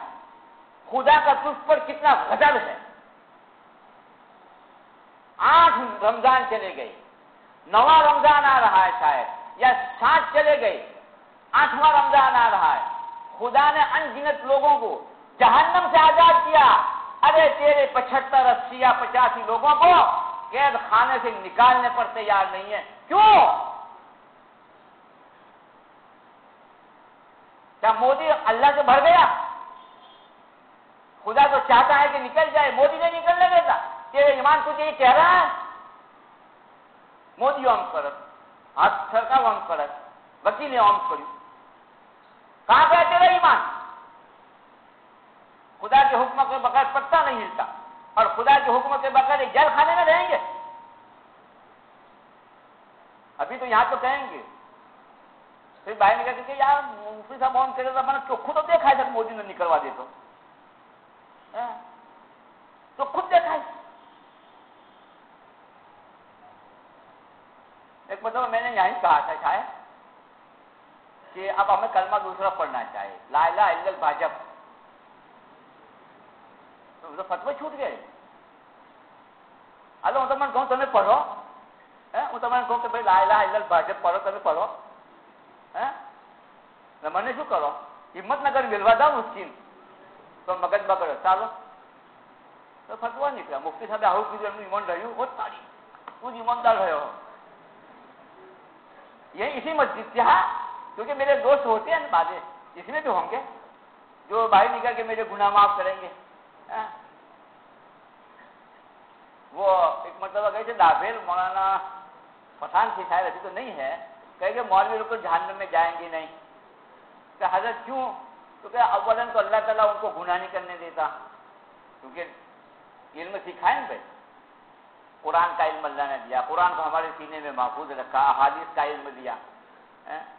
خدا کا تجھ پر کتنا غضب ہے۔ آٹھ رمضان چلے گئے نواں رمضان آ رہا ہے شاید۔ یا سات چلے گئے آٹھواں رمضان آ رہا ہے۔ خدا نے انگنت لوگوں کو جہنم سے آزاد کیا۔ ارے تیرے پچہتر اسی یا پچاسی لوگوں کو قید خانے سے نکالنے پر تیار نہیں ہے۔ کیوں؟ کیا مودی اللہ سے بھر گیا؟ خدا تو چاہتا ہے کہ نکل جائے، مودی نہیں نکلنے دیتا۔ تیرے ایمان تجھے یہ کہہ رہا ہے۔ مودی اوم کرت ہاتھ سرکار اوم کرت وکیل اوم کرو کہاں گیا تیرا ایمان؟ خدا کے حکم کے بغیر پتہ نہیں ہلتا اور خدا کے حکم کے بغیر جل خانے میں رہیں گے؟ ابھی تو یہاں تو کہیں گے۔ پھر باہر نکل کے یار، مفتی صاحب آن کرے میں نے چوکھو تو دیکھا ہے، جب مودی نے نکلوا دے تو۔ ہاں۔ تو خود دیکھا ہے۔ ایک مطلب میں نے یہیں کہا تھا شاید کہ اب ہمیں کلمہ دوسرا پڑھنا چاہیے۔ لا الہ الا البھاجپ تو تو فت چھوٹ گئے۔ کہ پڑھو کہ ہاں، مجھے کرو؟ ہت نگر ملو چیز تو مغز بگڑ چالو تو فتوا نکلا۔ مفتی ساتھ رہی وہ ساری۔ تجھ ایماندار رہو یہ اسی مسجد سے ہاں کیونکہ میرے دوست ہوتے ہیں نا بازے اس میں بھی ہوں گے۔ جو باہر نکل کے میرے گناہ معاف کریں گے۔ وہ ایک مرتبہ کہے تھے دابیل مولانا پٹھان تھی شاید ابھی تو نہیں ہے، کہے کہ مولوی لوگ تو جہنم میں جائیں گے نہیں۔ کہ حضرت کیوں؟ تو کہ اولن تو اللہ تعالیٰ ان کو گناہ نہیں کرنے دیتا۔ کیونکہ علم سکھائیں بھائی قرآن کا علم اللہ نے دیا۔ قرآن کو ہمارے سینے میں محفوظ رکھا، احادیث کا علم دیا۔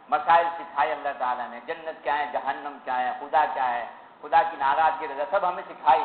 مسائل سکھائے اللہ تعالیٰ نے۔ جنت کیا ہے، جہنم کیا ہے، خدا کیا ہے، خدا کی ناراض رضا، سب ہمیں سکھائی۔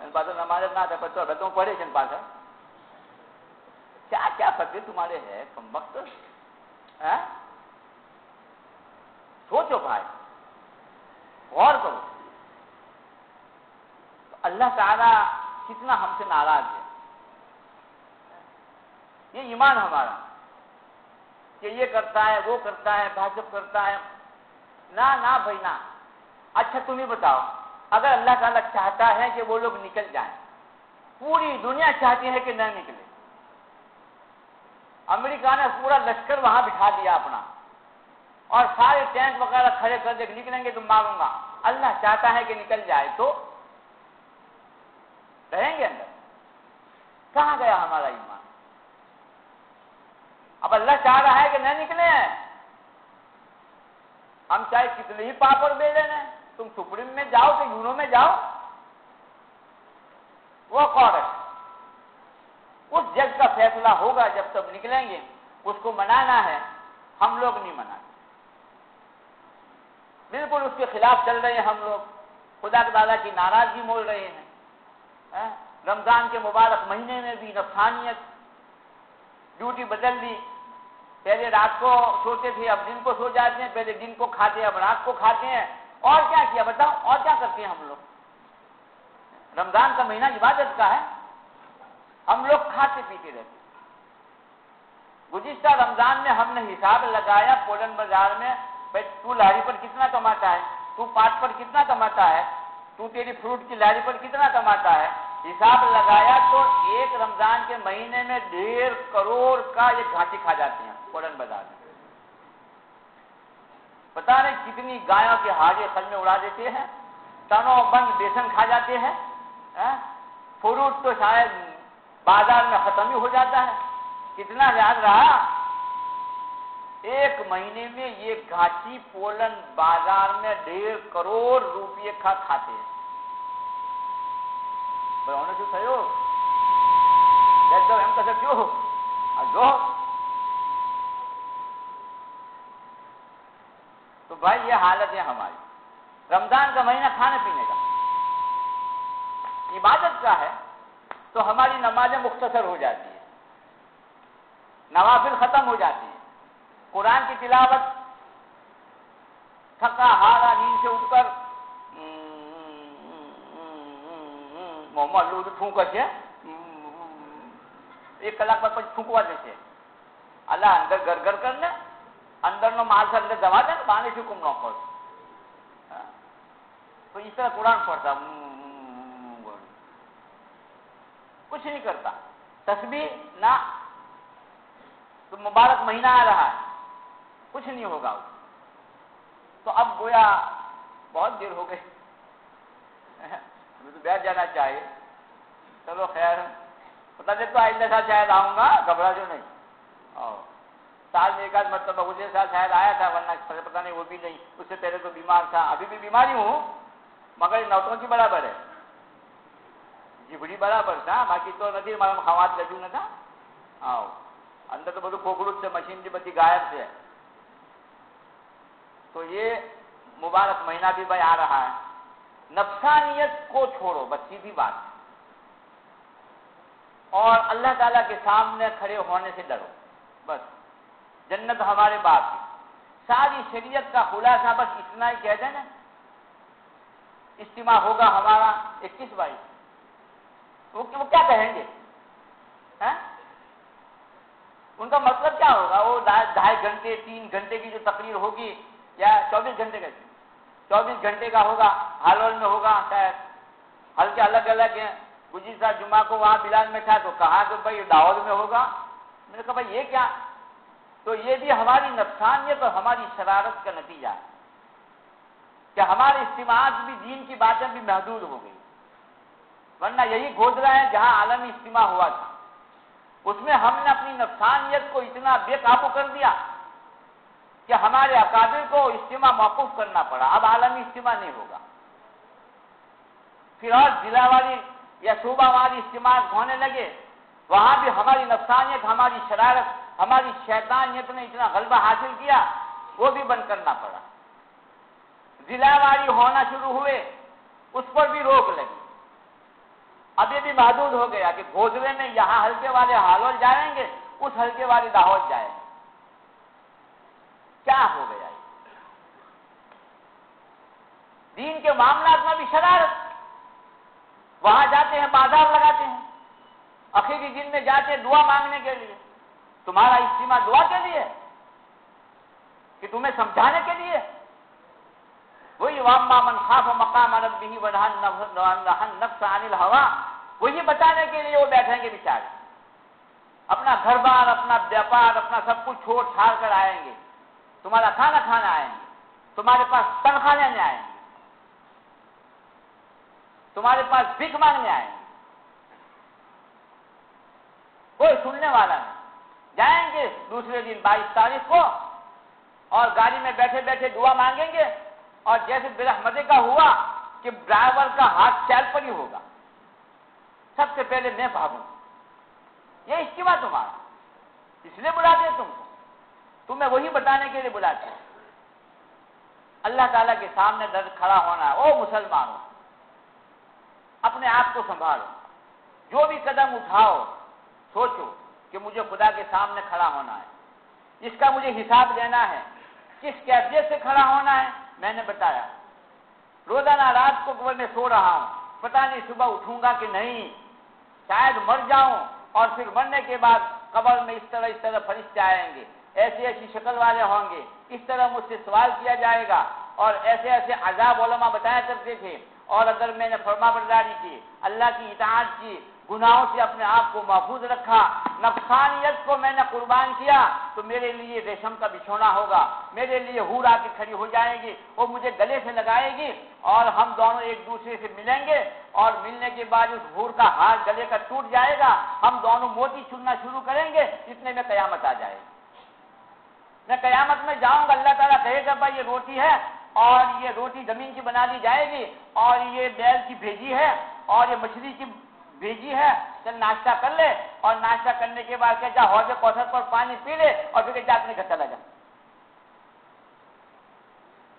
એની પાછળ નમાજ ના سوچو بھائی، غور کرو۔ اللہ تعالی کتنا ہم سے ناراض ہے۔ یہ ایمان ہمارا۔ کہ یہ کرتا ہے، وہ کرتا ہے بھاجپ کرتا ہے نہ بھائی، نہ۔ اچھا تم ہی بتاؤ۔ اگر اللہ تعالیٰ چاہتا ہے کہ وہ لوگ نکل جائیں، پوری دنیا چاہتی ہے کہ نہ نکلے۔ امریکہ نے پورا لشکر وہاں بٹھا دیا اپنا۔ اور سارے ٹینک وغیرہ کھڑے کر دے، نکلیں گے تو ماروں گا۔ اللہ چاہتا ہے کہ نکل جائے تو رہیں گے اندر۔ کہاں گیا ہمارا ایمان؟ اب اللہ چاہ رہا ہے کہ نہ نکلے۔ ہم چاہے کتنے ہی پاپڑ دے دینا تم سپریم میں جاؤ کہ یونو میں جاؤ؟ وہ کون ہے؟ اس جج کا فیصلہ ہوگا جب تب نکلیں گے۔ اس کو منانا ہے۔ ہم لوگ نہیں مناتے۔ بالکل اس کے خلاف چل رہے ہیں ہم لوگ۔ خدا کے دادا کی ناراضگی مول رہے ہیں۔ ہاں؟ رمضان کے مبارک مہینے میں بھی نفسانیت ڈیوٹی بدل دی۔ پہلے رات کو سوتے تھے، اب دن کو سو جاتے ہیں۔ پہلے دن کو کھاتے ہیں، اب رات کو کھاتے ہیں۔ اور کیا کیا بتاؤ؟ اور کیا کرتے ہیں ہم لوگ؟ رمضان کا مہینہ عبادت کا ہے۔ ہم لوگ کھاتے پیتے رہتے گزشتہ رمضان میں ہم نے حساب لگایا، پولن بازار میں بھائی تو لہری پر کتنا کماتا ہے؟ تو پاٹ پر کتنا کماتا ہے؟ تو تیری فروٹ کی لہری پر کتنا کماتا ہے؟ حساب لگایا تو ایک رمضان کے مہینے میں ڈیڑھ کروڑ کا یہ گھاٹی کھا جاتے ہیں، پولن بازار میں۔ پتا نہیں کتنی گایوں کے ہاجے خل میں اڑا دیتے ہیں تنو بند بیسن کھا جاتے ہیں ہاں؟ فروٹ تو شاید بازار میں ختم ہی ہو جاتا ہے۔ کتنا یاد رہا؟ ایک مہینے میں یہ گھاٹی پولن بازار میں ڈیڑھ کروڑ روپئے کا کھاتے ہیں۔ بھائی ہونے سے سہیو جو ہم کسے کیوں جو تو بھائی یہ حالت ہے ہماری رمضان کا مہینہ کھانے پینے کا عبادت کا ہے تو ہماری نمازیں مختصر ہو جاتی ہیں نوافل ختم ہو جاتی ہیں قرآن کی تلاوت تھکا ہارا نیند سے اٹھ کر محمد لوگ ٹھونک છે એક કલાક બાદ પછી ઠૂંકવા જશે અલા અંદર ગરગર કર ને અંદરનો માલ અંદર જવા દે ને، બાને શું કુમ ન પડે. تو اس طرح قرآن پڑھتا کچھ نہیں کرتا تسبیح نہ تو مبارک مہینہ آ رہا ہے کچھ نہیں ہوگا تو اب گویا بہت دیر ہو گئے ہمیں تو بیٹھ جانا چاہیے چلو خیر بتا دے تو آئندہ ساتھ شاید آؤں گا گھبرا جو نہیں اور سال میں ایک آدھ مرتبہ گزرے سال شاید آیا تھا، ورنہ پتہ نہیں وہ بھی نہیں۔ اس سے پہلے تو بیمار تھا۔ ابھی بھی بیماری ہوں، مگر نوٹوں کی برابر ہے۔ جبڑی برابر تھا۔ باقی تو નથી મારા ખાવા જ نہ تھا۔ آؤ۔ اندر تو બધું ખોખડું سے، مشین کی بتی غائب سے۔ تو یہ مبارک مہینہ بھی بھائی آ رہا ہے۔ نفسانیت کو چھوڑو، بس سیدھی بات۔ اور اللہ تعالیٰ کے سامنے کھڑے ہونے سے ڈرو، بس۔ جنت ہمارے باپ کی۔ ساری شریعت کا خلاصہ بس اتنا ہی کہہ دیں نا۔ اجتماع ہوگا ہمارا اکیس بائیس۔ وہ کیا کہیں گے؟ ہاں؟ ان کا مطلب کیا ہوگا؟ وہ ڈھائی گھنٹے، تین گھنٹے کی جو تقریر ہوگی یا چوبیس گھنٹے کا۔ چوبیس گھنٹے کا ہوگا ہال میں ہوگا شاید۔ ہلکے الگ الگ ہیں۔ گجی جمعہ کو وہاں بلال میں تھا تو کہا کہ بھائی داود میں ہوگا۔ میں نے کہا بھائی یہ کیا؟ تو یہ بھی ہماری نفسانیت اور ہماری شرارت کا نتیجہ ہے کہ ہمارے اجتماعات بھی دین کی باتیں بھی محدود ہو گئی۔ ورنہ یہی گھوجرا ہے جہاں عالمی اجتماع ہوا تھا۔ اس میں ہم نے اپنی نفسانیت کو اتنا بے قابو کر دیا کہ ہمارے اکابر کو اجتماع موقف کرنا پڑا۔ اب عالمی اجتماع نہیں ہوگا۔ پھر اور ضلع والی یا صوبہ والی اجتماع ہونے لگے۔ وہاں بھی ہماری نفسانیت، ہماری شرارت ہماری شیطانیت نے اتنا غلبہ حاصل کیا، وہ بھی بند کرنا پڑا۔ ضلع والی ہونا شروع ہوئے، اس پر بھی روک لگی۔ اب یہ بھی محدود ہو گیا کہ گوجرے میں یہاں ہلکے والے ہالول جائیں گے، اس ہلکے والی داہوت جائیں گے۔ کیا ہو گیا دین کے معاملات میں بھی شرارت۔ وہاں جاتے ہیں، بازار لگاتے ہیں۔ اخیری دن میں جاتے ہیں، دعا مانگنے کے لیے۔ تمہارا اجتماع دعا کے لیے کہ تمہیں سمجھانے کے لیے وہی واما من خاف مقام ربه ونهى النفس عن الهوى وہی بتانے کے لیے وہ بیٹھیں گے بیچارے۔ اپنا گھر بار اپنا ویاپار، اپنا سب کچھ چھوڑ چھاڑ کر آئیں گے۔ تمہارا کھانا کھانا آئیں گے۔ تمہارے پاس تنخواہ لینے آئیں گے۔ تمہارے پاس بھیک مانگنے آئیں گے۔ کوئی سننے والا نہیں۔ جائیں گے، دوسرے دن بائیس تاریخ کو، اور گاڑی میں بیٹھے بیٹھے دعا مانگیں گے۔ اور جیسے مزے کا ہوا کہ ڈرائیور کا ہاتھ چال پر ہی ہوگا۔ سب سے پہلے میں بھاگوں۔ یہ اجتماع تمہارا۔ اس لیے بلاتے تم کو۔ تمہیں وہی بتانے کے لیے بلاتے اللہ تعالیٰ کے سامنے درد کھڑا ہونا ہے او مسلمان ہو اپنے آپ کو سنبھالو۔ جو بھی قدم اٹھاؤ، سوچو۔ کہ مجھے خدا کے سامنے کھڑا ہونا ہے۔ اس کا مجھے حساب دینا ہے کس کیفیت سے کھڑا ہونا ہے، میں نے بتایا۔ روزانہ رات کو میں سو رہا ہوں۔ پتا نہیں صبح اٹھوں گا کہ نہیں۔ شاید مر جاؤں اور پھر مرنے کے بعد قبر میں اس طرح اس طرح فرشتے آئیں گے۔ ایسی ایسی شکل والے ہوں گے۔ اس طرح مجھ سے سوال کیا جائے گا۔ اور ایسے ایسے عذاب علماء بتایا کرتے تھے۔ اور اگر میں نے فرما برداری کی، اللہ کی اطاعت کی گناہوں سے اپنے آپ کو محفوظ رکھا نفسانیت کو میں نے قربان کیا، تو میرے لیے ریشم کا بچھونا ہوگا۔ میرے لیے ہور آ کے کھڑی ہو جائے گی، وہ مجھے گلے سے لگائے گی اور ہم دونوں ایک دوسرے سے ملیں گے اور ملنے کے بعد اس ہور کا ہاتھ گلے کا ٹوٹ جائے گا۔ ہم دونوں موتی چننا شروع کریں گے اتنے میں قیامت آ جائے۔ گی میں قیامت میں جاؤں گا، اللہ تعالیٰ کہے گا بھائی یہ روٹی ہے اور یہ روٹی زمین کی بنا دی جائے گی اور یہ بیل کی بھیجی ہے اور یہ مچھلی کی بھیجی ہے، چل ناشتہ کر لے اور ناشتہ کرنے کے بعد کہ جا حوض کوثر پر پانی پی لے اور پھر جا اپنے گھر چلا جا۔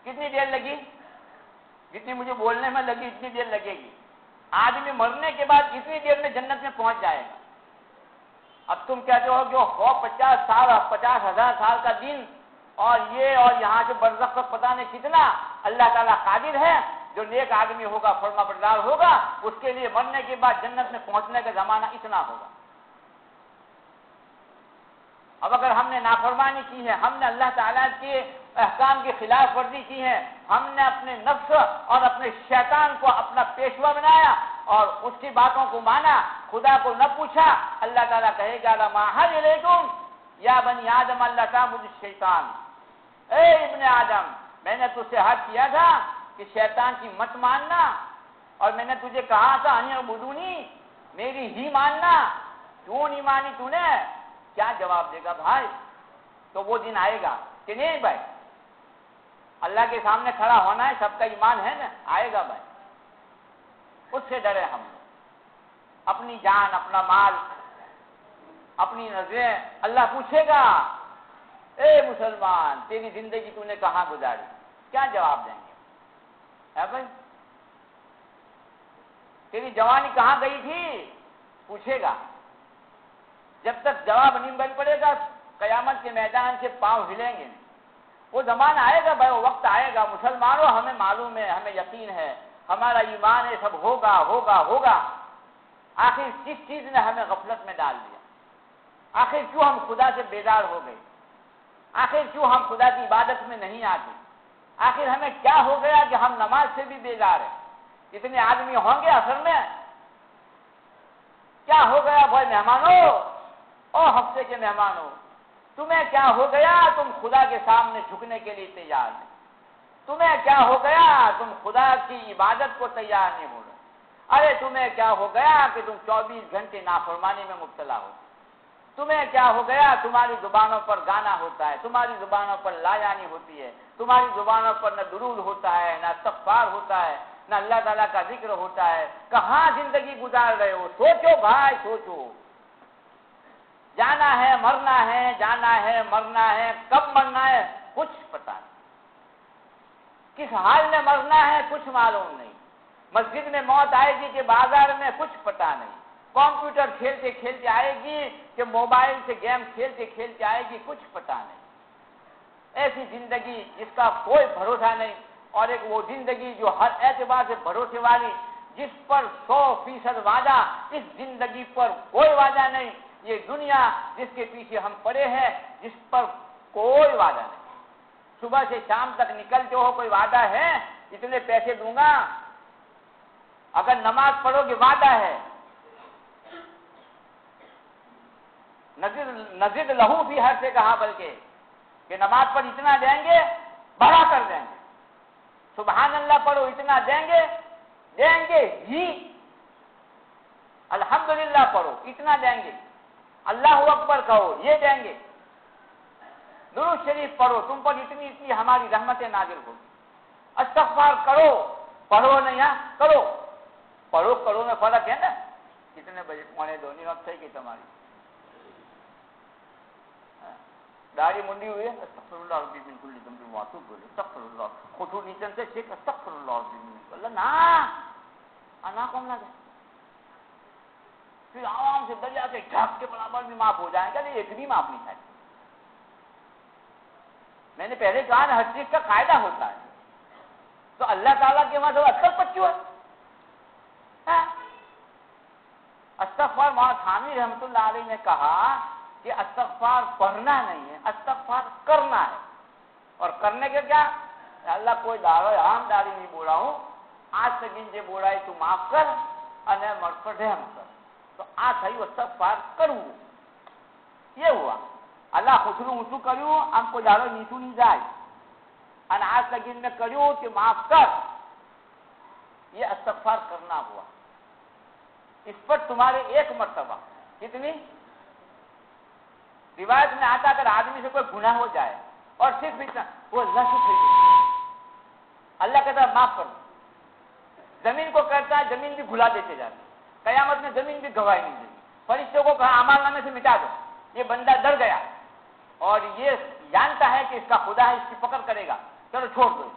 کتنی دیر لگی؟ جتنی مجھے بولنے میں لگی، اتنی دیر لگے گی۔ آدمی مرنے کے بعد اتنی دیر میں جنت میں پہنچ جائے گا۔ اب تم کہتے ہو کہ ہو پچاس سال، پچاس ہزار سال کا دن اور یہ اور یہاں سے برزخ پتہ نہیں کتنا اللہ تعالیٰ قادر ہے۔ جو نیک آدمی ہوگا، فرما بردار ہوگا، اس کے لیے مرنے کے بعد جنت میں پہنچنے کا زمانہ اتنا ہوگا۔ اب اگر ہم نے نافرمانی کی ہے، ہم نے اللہ تعالیٰ کے احکام کی خلاف ورزی کی ہے، ہم نے اپنے نفس اور اپنے شیطان کو اپنا پیشوا بنایا اور اس کی باتوں کو مانا، خدا کو نہ پوچھا، اللہ تعالیٰ کہے گا ماہر علیکم یا بنی آدم اللہ کا مجھے شیطان۔ اے ابن آدم، میں نے تجھ سے حد کیا تھا کہ شیطان کی مت ماننا۔ اور میں نے تجھے کہا تھا بدونی میری ہی ماننا۔ کیوں نہیں مانی تو نے کیا جواب دے گا بھائی؟ تو وہ دن آئے گا کہ نہیں بھائی؟ اللہ کے سامنے کھڑا ہونا ہے، سب کا ایمان ہے نا؟ آئے گا بھائی۔ اس سے ڈرے ہم۔ اپنی جان، اپنا مال، اپنی نظریں اللہ پوچھے گا۔ اے مسلمان، تیری زندگی تو نے کہاں گزاری؟ کیا جواب دیں گے؟ ہے بھائی؟ تیری جوانی کہاں گئی تھی؟ پوچھے گا۔ جب تک جواب نہیں بن پڑے گا، قیامت کے میدان سے پاؤں ہلیں گے۔ وہ زمانہ آئے گا بھائی، وہ وقت آئے گا۔ مسلمانوں، ہمیں معلوم ہے، ہمیں یقین ہے۔ ہمارا ایمان ہے، سب ہوگا ہوگا ہوگا۔ آخر کس چیز نے ہمیں غفلت میں ڈال دیا؟ آخر کیوں ہم خدا سے بیدار ہو گئے؟ آخر کیوں ہم خدا کی عبادت میں نہیں آتے آخر ہمیں کیا ہو گیا کہ ہم نماز سے بھی بیدار ہیں؟ اتنے آدمی ہوں گے اصل میں؟ کیا ہو گیا بھائی مہمانوں او ہفتے کے مہمانوں تمہیں کیا ہو گیا؟ تم خدا کے سامنے جھکنے کے لیے تیار ہیں۔ تمہیں کیا ہو گیا؟ تم خدا کی عبادت کو تیار نہیں ہو رہے۔ ارے، تمہیں کیا ہو گیا کہ تم چوبیس گھنٹے نافرمانی میں مبتلا ہو تمہیں کیا ہو گیا؟ تمہاری زبانوں پر گانا ہوتا ہے، تمہاری زبانوں پر لایانی ہوتی ہے، تمہاری زبانوں پر نہ درود ہوتا ہے، نہ تفار ہوتا ہے، نہ اللہ تعالیٰ کا ذکر ہوتا ہے۔ کہاں زندگی گزار رہے ہو؟ سوچو بھائی، سوچو۔ جانا ہے، مرنا ہے، جانا ہے، مرنا ہے، کب مرنا ہے؟ کچھ پتا نہیں۔ کس حال میں مرنا ہے کچھ معلوم نہیں۔ مسجد میں موت آئے گی کہ بازار میں کچھ پتا نہیں۔ کمپیوٹر کھیلتے کھیلتے آئے گی کہ موبائل سے گیم کھیلتے کھیلتے آئے گی، کچھ پتا نہیں۔ ایسی زندگی جس کا کوئی بھروسہ نہیں۔ اور ایک وہ زندگی جو ہر اعتبار سے بھروسے والی، جس پر سو فیصد وعدہ، اس زندگی پر کوئی وعدہ نہیں۔ یہ دنیا جس کے پیچھے ہم پڑے ہیں، جس پر کوئی وعدہ نہیں۔ صبح سے شام تک نکلتے ہو، کوئی وعدہ ہے؟ اتنے پیسے دوں گا۔ اگر نماز پڑھو گے، وعدہ ہے۔ نزد لہو بھی ہر سے کہا بلکہ کہ نماز پر اتنا دیں گے، بڑا کر دیں گے۔ سبحان اللہ، پڑھو، اتنا دیں گے دیں گے ہی۔ الحمدللہ، پڑھو، اتنا دیں گے۔ اللہ اکبر کہو، یہ دیں گے۔ درو شریف پڑھو، تم پر اتنی اتنی ہماری رحمتیں نازل ہو استغفار کرو، پڑھو نہیں ہاں کرو۔ پڑھو، کرو میں فرق ہے نا۔ کتنے بجے پونے دو نہیں، وقت ہے کہ تمہاری۔ داڑھی منڈی ہوئی ہے؟ استغفر اللہ ربی من کل ذنب واتوب بولے استغفر اللہ خطو نیچن سے شیخ استغفر اللہ ربی من اللہ نا انا کون لگا پھر عوام سے دریا کے ڈھک کے برابر بھی معاف ہو جائیں گا ایک بھی معاف نہیں چاہیے میں نے پہلے کہا نا، ہر چیز کا قاعدہ ہوتا ہے۔ تو اللہ تعالیٰ کے وہاں تو اکثر پچو ہے ہاں؟ استغفار وہاں تھانی رحمت اللہ علیہ نے کہا کہ استغفار پڑھنا نہیں ہے استغفار کرنا ہے اور کرنے کے کیا اللہ کوئی دعوی عام داری نہیں بولا ہوں آج سے گن جو بولا ہے تو معاف کر અને મઠ પર ઢેમ કર તો આ થયું استغفار કરવું یہ ہوا اللہ خسرو اونچું કર્યું આમ કોઈ દાડો નીચું નહીં જાય અને આજ લગીન મેં કર્યું કે માફ કર یہ استغفار کرنا ہوا اس پر تمہارے ایک مرتبہ کتنی روایت میں آتا اگر آدمی سے کوئی گناہ ہو جائے اور صرف اتنا، وہ اللہ سے اللہ کہتا ہے، معاف کر زمین کو کرتا ہے، زمین بھی بھلا دیتے جاتے قیامت میں زمین بھی گواہی نہیں دیتی فرشتوں کو کہا امال نامے سے مٹا دو۔ یہ بندہ ڈر گیا۔ اور یہ جانتا ہے کہ اس کا خدا ہے اس کی پکڑ کرے گا۔ چلو چھوڑ دو۔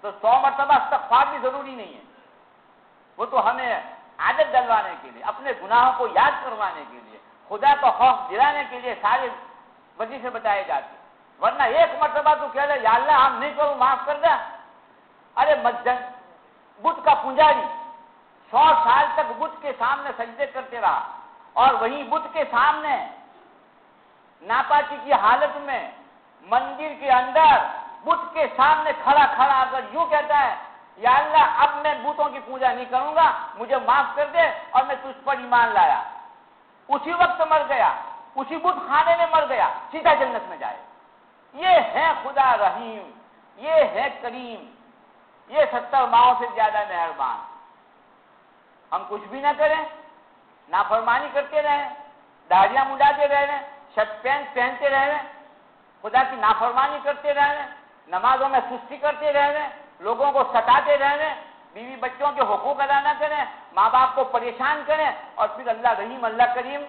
تو سو مرتبہ استغفار بھی ضروری نہیں ہے۔ وہ تو ہمیں عادت ڈلوانے کے لیے، اپنے گناہوں کو یاد کروانے کے لیے۔ خدا کو خوف دلانے کے لیے سارے وجہ سے بتائے جاتے ورنہ ایک مرتبہ تو کہہ لے، یا اللہ ہم نہیں کروں، معاف کر دیں ارے مجن بدھ کا پنجاری سو سال تک بدھ کے سامنے سجدے کرتے رہا۔ اور وہی بدھ کے سامنے ناپاچی کی حالت میں مندر کے اندر بدھ کے سامنے کھڑا کھڑا اگر یوں کہتا ہے، یا اللہ، اب میں بتوں کی پوجا نہیں کروں گا، مجھے معاف کر دے اور میں تجھ پر ایمان لایا۔ اسی وقت مر گیا، اسی بت خانے میں مر گیا، سیدھا جنت میں جائے۔ یہ ہے خدا رحیم، یہ ہے کریم، یہ ستر ماؤں سے زیادہ مہربان۔ ہم کچھ بھی نہ کریں، نافرمانی کرتے رہیں، داڑیاں مڈاتے رہے شرٹ پینٹ پہنتے رہ رہے خدا کی نافرمانی کرتے رہ رہے نمازوں میں سستی کرتے رہے لوگوں کو ستاتے رہے بیوی بچوں کے حقوق ادا نہ کریں ماں باپ کو پریشان کریں اور پھر اللہ رحیم، اللہ کریم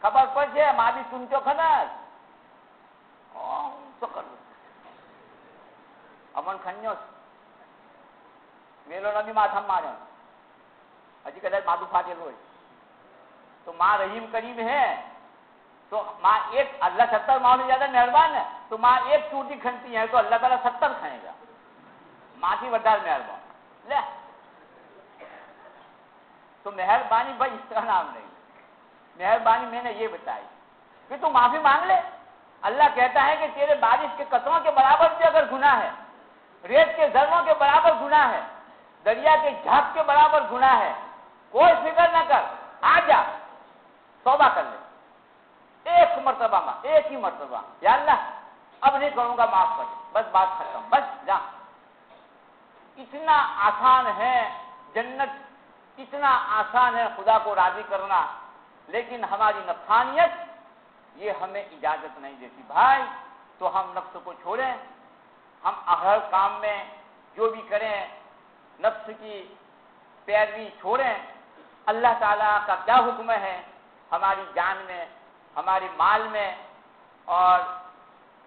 خبر پڑ جائے ماں بھی سن چو خبر امن کھنو ویلو نبی ماتھم مارے۔ ہجی کداچ مادو فاٹل ہوئے تو ماں رحیم کریم ہے۔ تو ماں ایک اللہ ستر ماں میں زیادہ مہربان ہے۔ تو ماں ایک چوٹی کھنتی ہے تو اللہ تعالیٰ ستر کھائے گا۔ ماں کی ودار مہربان۔ لے۔ تو مہربانی بھائی اس کا نام نہیں مہربانی میں نے یہ بتائی۔ کہ تو معافی مانگ لے۔ اللہ کہتا ہے کہ تیرے بارش کے قطروں کے برابر بھی اگر گناہ ہے، ریت کے ذروں کے برابر گناہ ہے، دریا کے جھاگ کے برابر گناہ ہے، کوئی فکر نہ کر، آ جا، توبہ کر لے۔ ایک مرتبہ ماں ایک ہی مرتبہ یا اللہ، اب نہیں کروں گا، معاف کر۔ بس بات ختم، بس جا۔ اتنا آسان ہے جنت اتنا آسان ہے خدا کو راضی کرنا، لیکن ہماری نفسانیت یہ ہمیں اجازت نہیں دیتی۔ بھائی، تو ہم نفس کو چھوڑیں، ہم ہر کام میں جو بھی کریں، نفس کی پیروی چھوڑیں۔ اللہ تعالیٰ کا کیا حکم ہے؟ ہماری جان میں، ہماری مال میں اور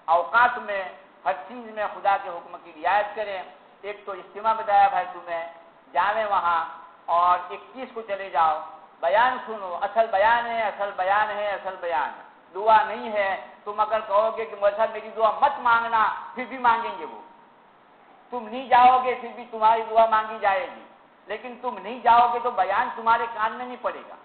اوقات میں ہر چیز میں خدا کے حکم کی رعایت کریں۔ ایک تو اجتماع بتایا بھائی تمہیں جاویں وہاں۔ اور اکیس کو چلے جاؤ۔ بیان سنو۔ اصل بیان ہے، اصل بیان ہے، اصل بیان۔ ہے دعا نہیں ہے۔ تم اگر کہو گے کہ مذہب میری دعا مت مانگنا، پھر بھی مانگیں گے وہ۔ تم نہیں جاؤ گے، پھر بھی تمہاری دعا مانگی جائے گی۔ لیکن تم نہیں جاؤ گے تو بیان تمہارے کان میں نہیں پڑے گا۔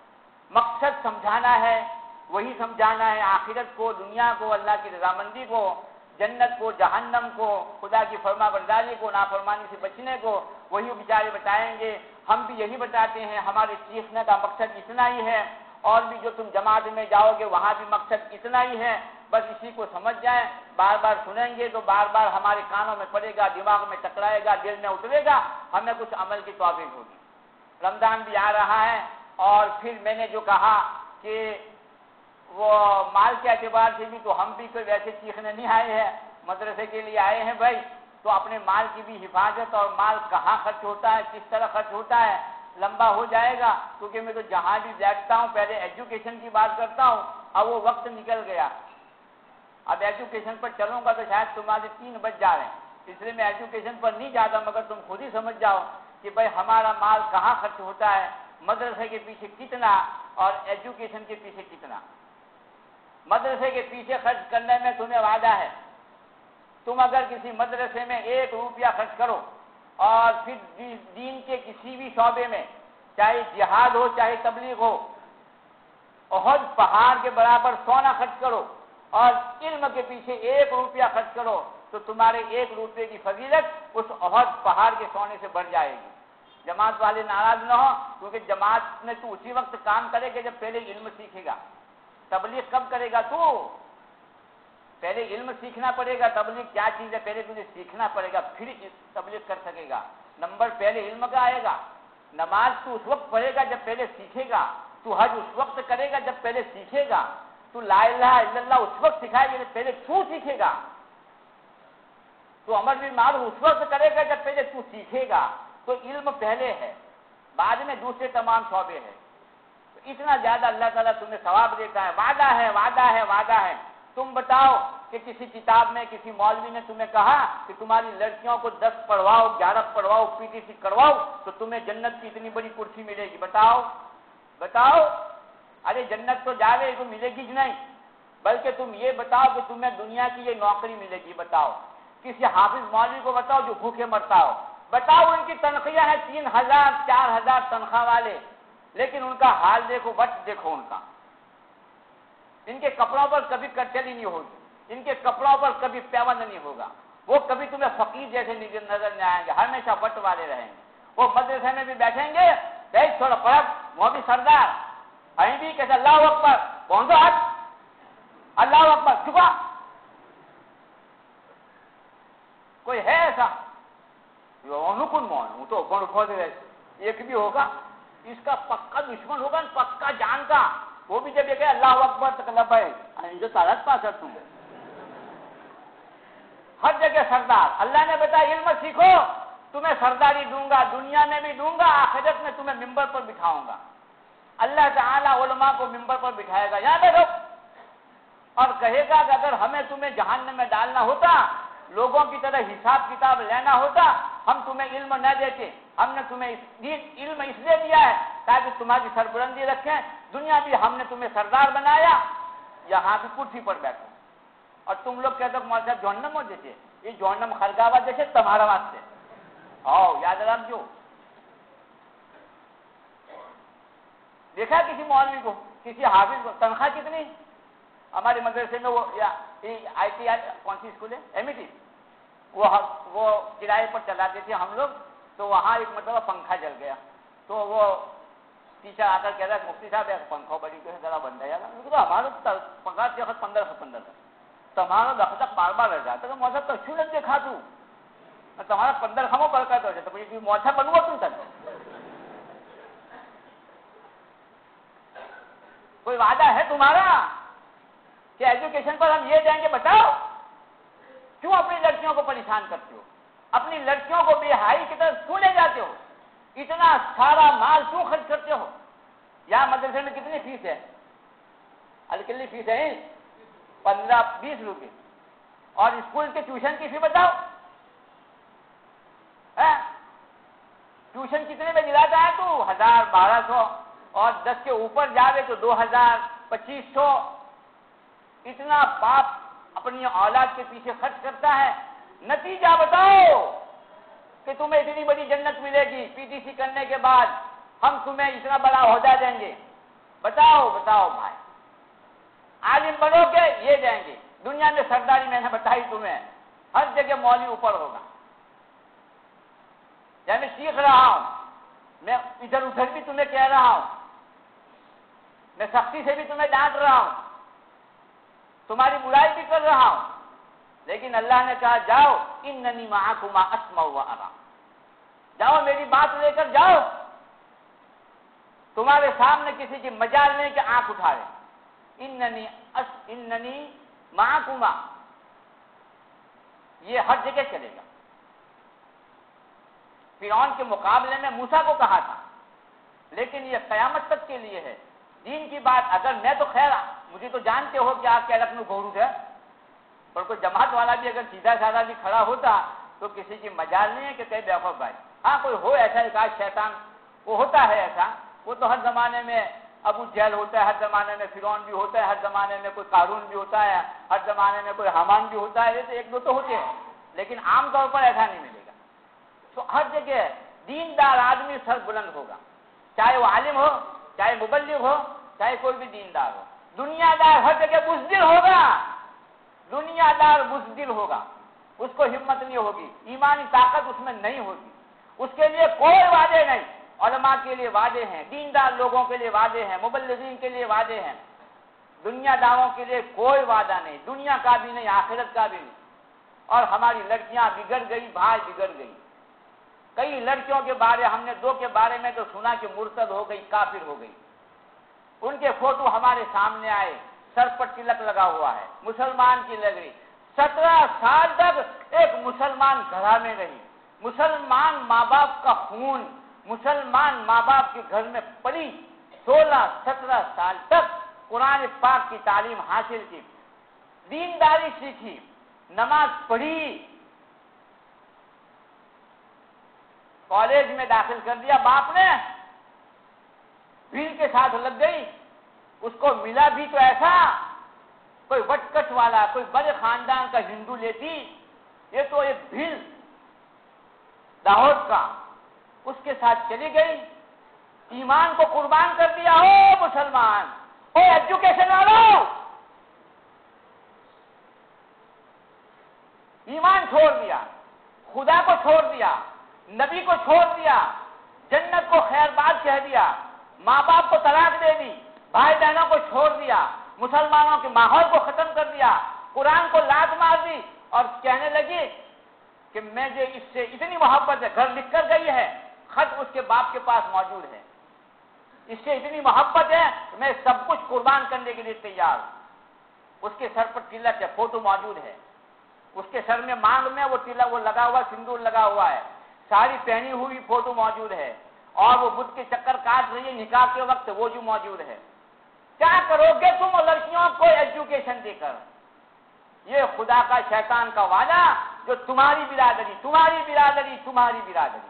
مقصد سمجھانا ہے، وہی سمجھانا ہے۔ آخرت کو، دنیا کو، اللہ کی رضامندی کو، جنت کو، جہنم کو، خدا کی فرما برداری کو، نافرمانی سے بچنے کو، وہی بیچارے بتائیں گے۔ ہم بھی یہی بتاتے ہیں، ہمارے سیکھنے کا مقصد اتنا ہی ہے۔ اور بھی جو تم جماعت میں جاؤ گے، وہاں بھی مقصد اتنا ہی ہے۔ بس اسی کو سمجھ جائیں۔ بار بار سنیں گے تو بار بار ہمارے کانوں میں پڑے گا، دماغ میں ٹکرائے گا، دل میں اترے گا۔ ہمیں کچھ عمل کی توفیق ہوگی۔ رمضان بھی آ رہا ہے۔ اور پھر میں نے جو کہا کہ وہ مال کے اعتبار سے بھی تو ہم بھی کوئی ویسے سیکھنے نہیں آئے ہیں۔ مدرسے کے لیے آئے ہیں بھائی۔ تو اپنے مال کی بھی حفاظت اور مال کہاں خرچ ہوتا ہے، کس طرح خرچ ہوتا ہے، لمبا ہو جائے گا۔ کیونکہ میں تو جہاں بھی بیٹھتا ہوں، پہلے ایجوکیشن کی بات کرتا ہوں، اب وہ وقت نکل گیا۔ اب ایجوکیشن پر چلوں گا تو شاید تمہارے تین بج جا رہے ہیں۔ اس لیے میں ایجوکیشن پر نہیں جاتا، مگر تم خود ہی سمجھ جاؤ کہ بھائی ہمارا مال کہاں خرچ ہوتا ہے، مدرسے کے پیچھے کتنا اور ایجوکیشن کے پیچھے کتنا۔ مدرسے کے پیچھے خرچ کرنے میں تمہیں وعدہ ہے۔ تم اگر کسی مدرسے میں ایک روپیہ خرچ کرو اور پھر دین کے کسی بھی شعبے میں، چاہے جہاد ہو، چاہے تبلیغ ہو عہد پہاڑ کے برابر سونا خرچ کرو اور علم کے پیچھے ایک روپیہ خرچ کرو تو تمہارے ایک روپے کی فضیلت اس عہد پہاڑ کے سونے سے بڑھ جائے گی۔ جماعت والے ناراض نہ ہو کیونکہ جماعت میں تو اسی وقت کام کرے گا جب پہلے علم سیکھے گا۔ تبلیغ کب کرے گا تو؟ پہلے علم سیکھنا پڑے گا، تبلیغ کیا چیز ہے؟ پہلے تجھے سیکھنا پڑے گا، پھر تبلیغ کر سکے گا۔ نمبر پہلے علم کا آئے گا۔ نماز تو اس وقت پڑھے گا جب پہلے سیکھے گا۔ تو حج اس وقت کرے گا جب پہلے سیکھے گا۔ تو لا الہ الا اللہ اس وقت سکھائے گا جب پہلے تو سیکھے گا۔ تو امر بھی مار اس وقت کرے گا جب پہلے تو سیکھے گا۔ تو علم پہلے ہے، بعد میں دوسرے تمام شعبے ہیں۔ تو اتنا زیادہ اللہ تعالیٰ تمہیں ثواب دیتا ہے۔ وعدہ ہے وعدہ ہے وعدہ ہے۔ تم بتاؤ کہ کسی کتاب میں، کسی مولوی نے تمہیں کہا کہ تمہاری لڑکیوں کو دس پڑھواؤ، گیارہ پڑھواؤ، پی ٹی سی کرواؤ تو تمہیں جنت کی اتنی بڑی کرسی ملے گی۔ بتاؤ بتاؤ۔ ارے جنت تو جاوے تو ملے گی نہیں؟ بلکہ تم یہ بتاؤ کہ تمہیں دنیا کی یہ نوکری ملے گی۔ بتاؤ، کسی حافظ مولوی کو بتاؤ جو بھوکے مرتا ہو بتاؤ، ان کی تنخواہ ہے تین ہزار، چار ہزار تنخواہ والے۔ لیکن ان کا حال دیکھو بٹ دیکھو ان کا۔ ان کے کپڑوں پر کبھی کچلی نہیں ہوگی، ان کے کپڑوں پر کبھی پیون نہیں ہوگا۔ وہ کبھی تمہیں فقیر جیسے نظر نہیں آئیں گے، ہمیشہ بٹ والے رہیں گے۔ وہ مدرسے میں بھی بیٹھیں گے تھوڑا فرق وہ بھی سردار۔ અહીં بھی کہتے اللہ اکبر، کون سا اللہ اکبر چکا کوئی ہے ایسا؟ کن مون ہوں تو بڑ کھو دے ایک بھی ہوگا، اس کا پکا دشمن ہوگا، پکا جان کا۔ وہ بھی جب یہ کہ اللہ اکبر تک لبے جو تارت پا کر تم۔ ہر جگہ سردار، اللہ نے بتایا علم سیکھو، تمہیں سرداری دوں گا، دنیا میں بھی دوں گا، آخرت میں تمہیں ممبر پر بٹھاؤں گا۔ اللہ تعالیٰ علماء کو ممبر پر بٹھائے گا۔ یہاں بیٹھو اور کہے گا کہ اگر ہمیں تمہیں جہنم میں ڈالنا ہوتا، لوگوں کی طرح حساب کتاب لینا ہوتا، ہم تمہیں علم نہ دیتے۔ ہم نے تمہیں علم اس لیے دیا ہے تاکہ تمہاری سربلندی رکھیں۔ دنیا بھی ہم نے تمہیں سردار بنایا، یہاں بھی کرسی پر بیٹھو۔ اور تم لوگ کہتے ہو صاحب جہنم ہو جیسے، یہ جہنم خرگاوا جیسے تمہارا واسطے۔ آؤ، یاد رکھو دیکھا کسی مولوی کو، کسی حافظ کو، تنخواہ کتنی؟ ہمارے مدرسے میں وہ آئی ٹی آئی، کون سی اسکول ہے؟ M E T. وہ کرائے پر چلاتے تھے ہم لوگ، تو وہاں ایک مطلب پنکھا جل گیا۔ تو وہ ٹیچر آ کر کہہ رہا مفتی صاحب، ایک بڑی جو ہے، ذرا بن جائے گا ہمارا پنکھا سے پندرہ سو پندرہ سو تمہارا دفعہ بار بار رہ جاتا تو موسم تو اچھی نہیں دیکھا تو؟ تمہارا پندرہ خموں پڑ کر تو موچا بنوا تم تک کوئی وعدہ ہے تمہارا کہ ایجوکیشن پر ہم یہ جائیں گے؟ بتاؤ۔ کیوں اپنی لڑکیوں کو پریشان کرتے ہو؟ اپنی لڑکیوں کو بے حائی کی طرف کیوں لے جاتے ہو؟ اتنا سارا مال کیوں خرچ کرتے ہو؟ یہاں مدرسے میں کتنی فیس ہے؟ الکلی فیس ہے پندرہ، بیس روپے۔ اور اسکول کے ٹیوشن کی فی بتاؤ۔ ہاں؟ ٹیوشن کتنے میں دلاتا ہے تو؟ ہزار بارہ سو۔ اور دس کے اوپر جاوے تو دو ہزار پچیس سو۔ اتنا باپ اپنی اولاد کے پیچھے خرچ کرتا ہے۔ نتیجہ بتاؤ۔ کہ تمہیں اتنی بڑی جنت ملے گی پی ٹی سی کرنے کے بعد، ہم تمہیں اتنا بڑا عہدہ دیں گے۔ بتاؤ بتاؤ بھائی۔ عالم بنو گے یہ دیں گے۔ دنیا میں سرداری میں نے بتائی تمہیں، ہر جگہ مولی اوپر ہوگا۔ یا میں سیکھ رہا ہوں۔ میں ادھر ادھر بھی تمہیں کہہ رہا ہوں۔ میں سختی سے بھی تمہیں ڈانٹ رہا ہوں۔ تمہاری برائی بھی کر رہا ہوں۔ لیکن اللہ نے کہا، جاؤ ان ننی ماں اسما ہوا آرام جاؤ میری بات لے کر جاؤ۔ تمہارے سامنے کسی کی مجال نہیں کہ آنکھ اٹھا رہے ان ننی ان ماں یہ ہر جگہ چلے گا۔ فرعون کے مقابلے میں موسا کو کہا تھا۔ لیکن یہ قیامت تک کے لیے ہے۔ دین کی بات اگر میں تو خیر مجھے تو جانتے ہو کہ آپ کیا لکھنؤ گورو ہے۔ اور کوئی جماعت والا بھی اگر سیدھا سادہ بھی کھڑا ہوتا تو کسی کی مجال نہیں ہے کہ کئی بیوقوف بھائی۔ ہاں کوئی ہو ایسا ایک آج شیطان، وہ ہوتا ہے ایسا۔ وہ تو ہر زمانے میں ابو جیل ہوتا ہے، ہر زمانے میں فرون بھی ہوتا ہے، ہر زمانے میں کوئی قارون بھی ہوتا ہے، ہر زمانے میں کوئی حمان بھی ہوتا ہے ایک دو تو ہوتے ہیں۔ لیکن عام طور پر ایسا نہیں ملے گا۔ تو ہر جگہ دیندار آدمی سر بلند ہوگا۔ چاہے وہ عالم ہو، چاہے مبلغ ہو، چاہے کوئی بھی دیندار ہو۔ دنیا دار ہر جگہ بزدل ہوگا۔ دنیا دار بزدل ہوگا۔ اس کو ہمت نہیں ہوگی۔ ایمانی طاقت اس میں نہیں ہوگی۔ اس کے لیے کوئی وعدے نہیں۔ علماء کے لیے وعدے ہیں، دیندار لوگوں کے لیے وعدے ہیں، مبلغین کے لیے وعدے ہیں۔ دنیا داروں کے لیے کوئی وعدہ نہیں، دنیا کا بھی نہیں، آخرت کا بھی نہیں۔ اور ہماری لڑکیاں بگڑ گئی، بھائی بگڑ گئی۔ کئی لڑکیوں کے بارے، ہم نے دو کے بارے میں تو سنا کہ مرتد ہو گئی، کافر ہو گئی۔ ان کے فوٹو ہمارے سامنے آئے، سر پر تلک لگا ہوا ہے، مسلمان کی لگ رہی۔ سترہ سال تک ایک مسلمان گھر میں رہی۔ مسلمان ماں باپ کا خون مسلمان ماں باپ کے گھر میں پڑی سولہ سترہ سال تک قرآن پاک کی تعلیم حاصل کی۔ دینداری سیکھی، نماز پڑھی، کالج میں داخل کر دیا باپ نے۔ بھیڑ کے ساتھ لگ گئی، اس کو ملا بھی تو ایسا۔ کوئی وٹکٹ والا، کوئی بڑے خاندان کا ہندو لیتی، یہ تو ایک بھیڑ۔ لاہور کا، اس کے ساتھ چلی گئی۔ ایمان کو قربان کر دیا ہو مسلمان، او ایجوکیشن والو۔ ایمان چھوڑ دیا، خدا کو چھوڑ دیا، نبی کو چھوڑ دیا، جنت کو خیر بات کہہ دیا، ماں باپ کو طلاق دے دی، بھائی بہنوں کو چھوڑ دیا، مسلمانوں کے ماحول کو ختم کر دیا، قرآن کو لات مار دی اور کہنے لگی کہ میں جو اس سے اتنی محبت ہے، گھر لکھ کر گئی ہے، خط اس کے باپ کے پاس موجود ہے۔ اس سے اتنی محبت ہے کہ میں سب کچھ قربان کرنے کے لیے تیار ہوں۔ اس کے سر پر تلک ہے فوٹو موجود ہے۔ اس کے سر میں مانگ میں وہ تلک وہ لگا ہوا، سندور لگا ہوا ہے۔ ساری پہنی ہوئی فوٹو موجود ہے۔ اور وہ بدھ کے چکر کاٹ رہی ہے نکاح کے وقت وہ جو موجود ہے۔ کیا کرو گے تم لڑکیوں کو ایجوکیشن دے کر؟ یہ خدا کا شیطان کا وعدہ جو تمہاری برادری تمہاری برادری تمہاری برادری۔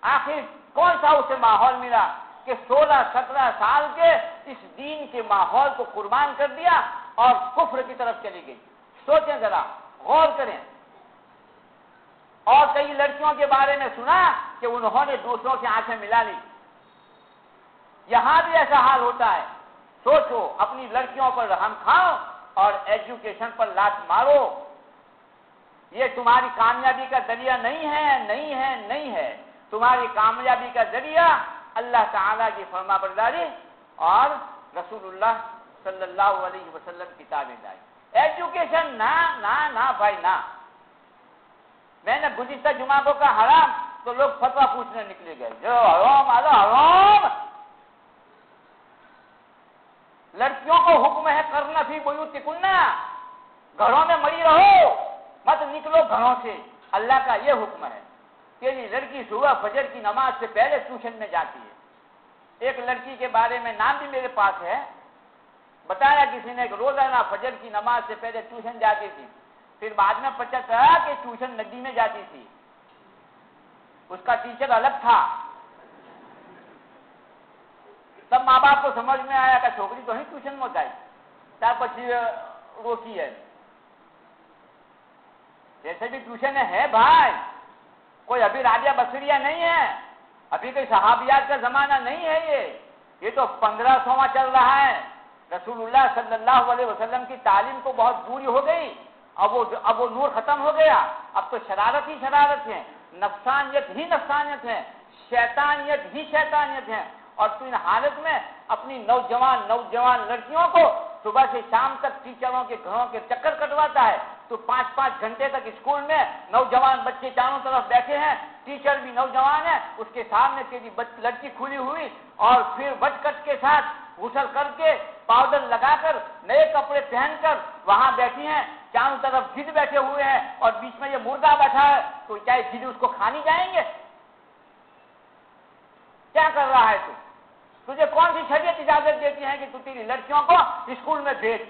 آخر کون سا اسے ماحول ملا کہ سولہ، سترہ سال کے اس دین کے ماحول کو قربان کر دیا اور کفر کی طرف چلی گئی؟ سوچیں ذرا، غور کریں۔ اور کئی لڑکیوں کے بارے میں سنا کہ انہوں نے دوسروں کی آنکھیں ملا لی۔ یہاں بھی ایسا حال ہوتا ہے۔ سوچو، اپنی لڑکیوں پر رحم کھاؤ اور ایجوکیشن پر لات مارو۔ یہ تمہاری کامیابی کا ذریعہ نہیں ہے نہیں ہے نہیں ہے۔ تمہاری کامیابی کا ذریعہ اللہ تعالیٰ کی فرما برداری اور رسول اللہ صلی اللہ علیہ وسلم کی تعبیر ایجوکیشن نہ نہ نہ بھائی، نہ۔ میں نے گزشتہ جمعہ کو کہا، حرام، تو لوگ فتوا پوچھنے نکلے گئے۔ جو حرام حرام! لڑکیوں کو حکم ہے، کرنا فی بوتی کننا گھروں میں مری رہو۔ مت نکلو گھروں سے۔ اللہ کا یہ حکم ہے۔ کہ لڑکی صبح فجر کی نماز سے پہلے ٹیوشن میں جاتی ہے۔ ایک لڑکی کے بارے میں نام بھی میرے پاس ہے۔ بتایا کسی نے کہ روزانہ فجر کی نماز سے پہلے ٹیوشن جاتی تھی۔ پھر بعد میں پتا چلا کہ ٹیوشن ندی میں جاتی تھی۔ اس کا ٹیچر الگ تھا۔ تب ماں باپ کو سمجھ میں آیا کہ چھوکری تو ہی ٹیوشن میں جائے تر پچی روکی ہے۔ جیسے بھی ٹیوشن ہے بھائی۔ کوئی ابھی راجا بسریا نہیں ہے۔ ابھی کوئی صحابیات کا زمانہ نہیں ہے یہ۔ یہ تو پندرہ سواں چل رہا ہے۔ رسول اللہ صلی اللہ علیہ وسلم کی تعلیم کو بہت بری ہو گئی۔ اب وہ اب وہ نور ختم ہو گیا۔ اب تو شرارت ہی شرارت ہے۔ نفسانیت ہی نفسانیت ہے۔ شیطانیت ہی شیطانیت ہے۔ اور تو ان حالت میں اپنی نوجوان نوجوان لڑکیوں کو صبح سے شام تک ٹیچروں کے گھروں کے چکر کٹواتا ہے۔ تو پانچ پانچ گھنٹے تک اسکول میں نوجوان بچے چاروں طرف بیٹھے ہیں، ٹیچر بھی نوجوان ہے اس کے سامنے تیری لڑکی کھلی ہوئی اور پھر بچ کٹ کے ساتھ غسل کر کے پاؤڈر لگا کر نئے کپڑے پہن کر وہاں بیٹھی ہیں، چاروں طرف جد بیٹھے ہوئے ہیں اور بیچ میں یہ مردہ بیٹھا ہے، تو کیا جد اس کو کھانی جائیں گے۔ کیا کر رہا ہے تو؟ تجھے کون سی شریعت اجازت دیتی ہے کہ تو تیری لڑکیوں کو اسکول میں بھیج؟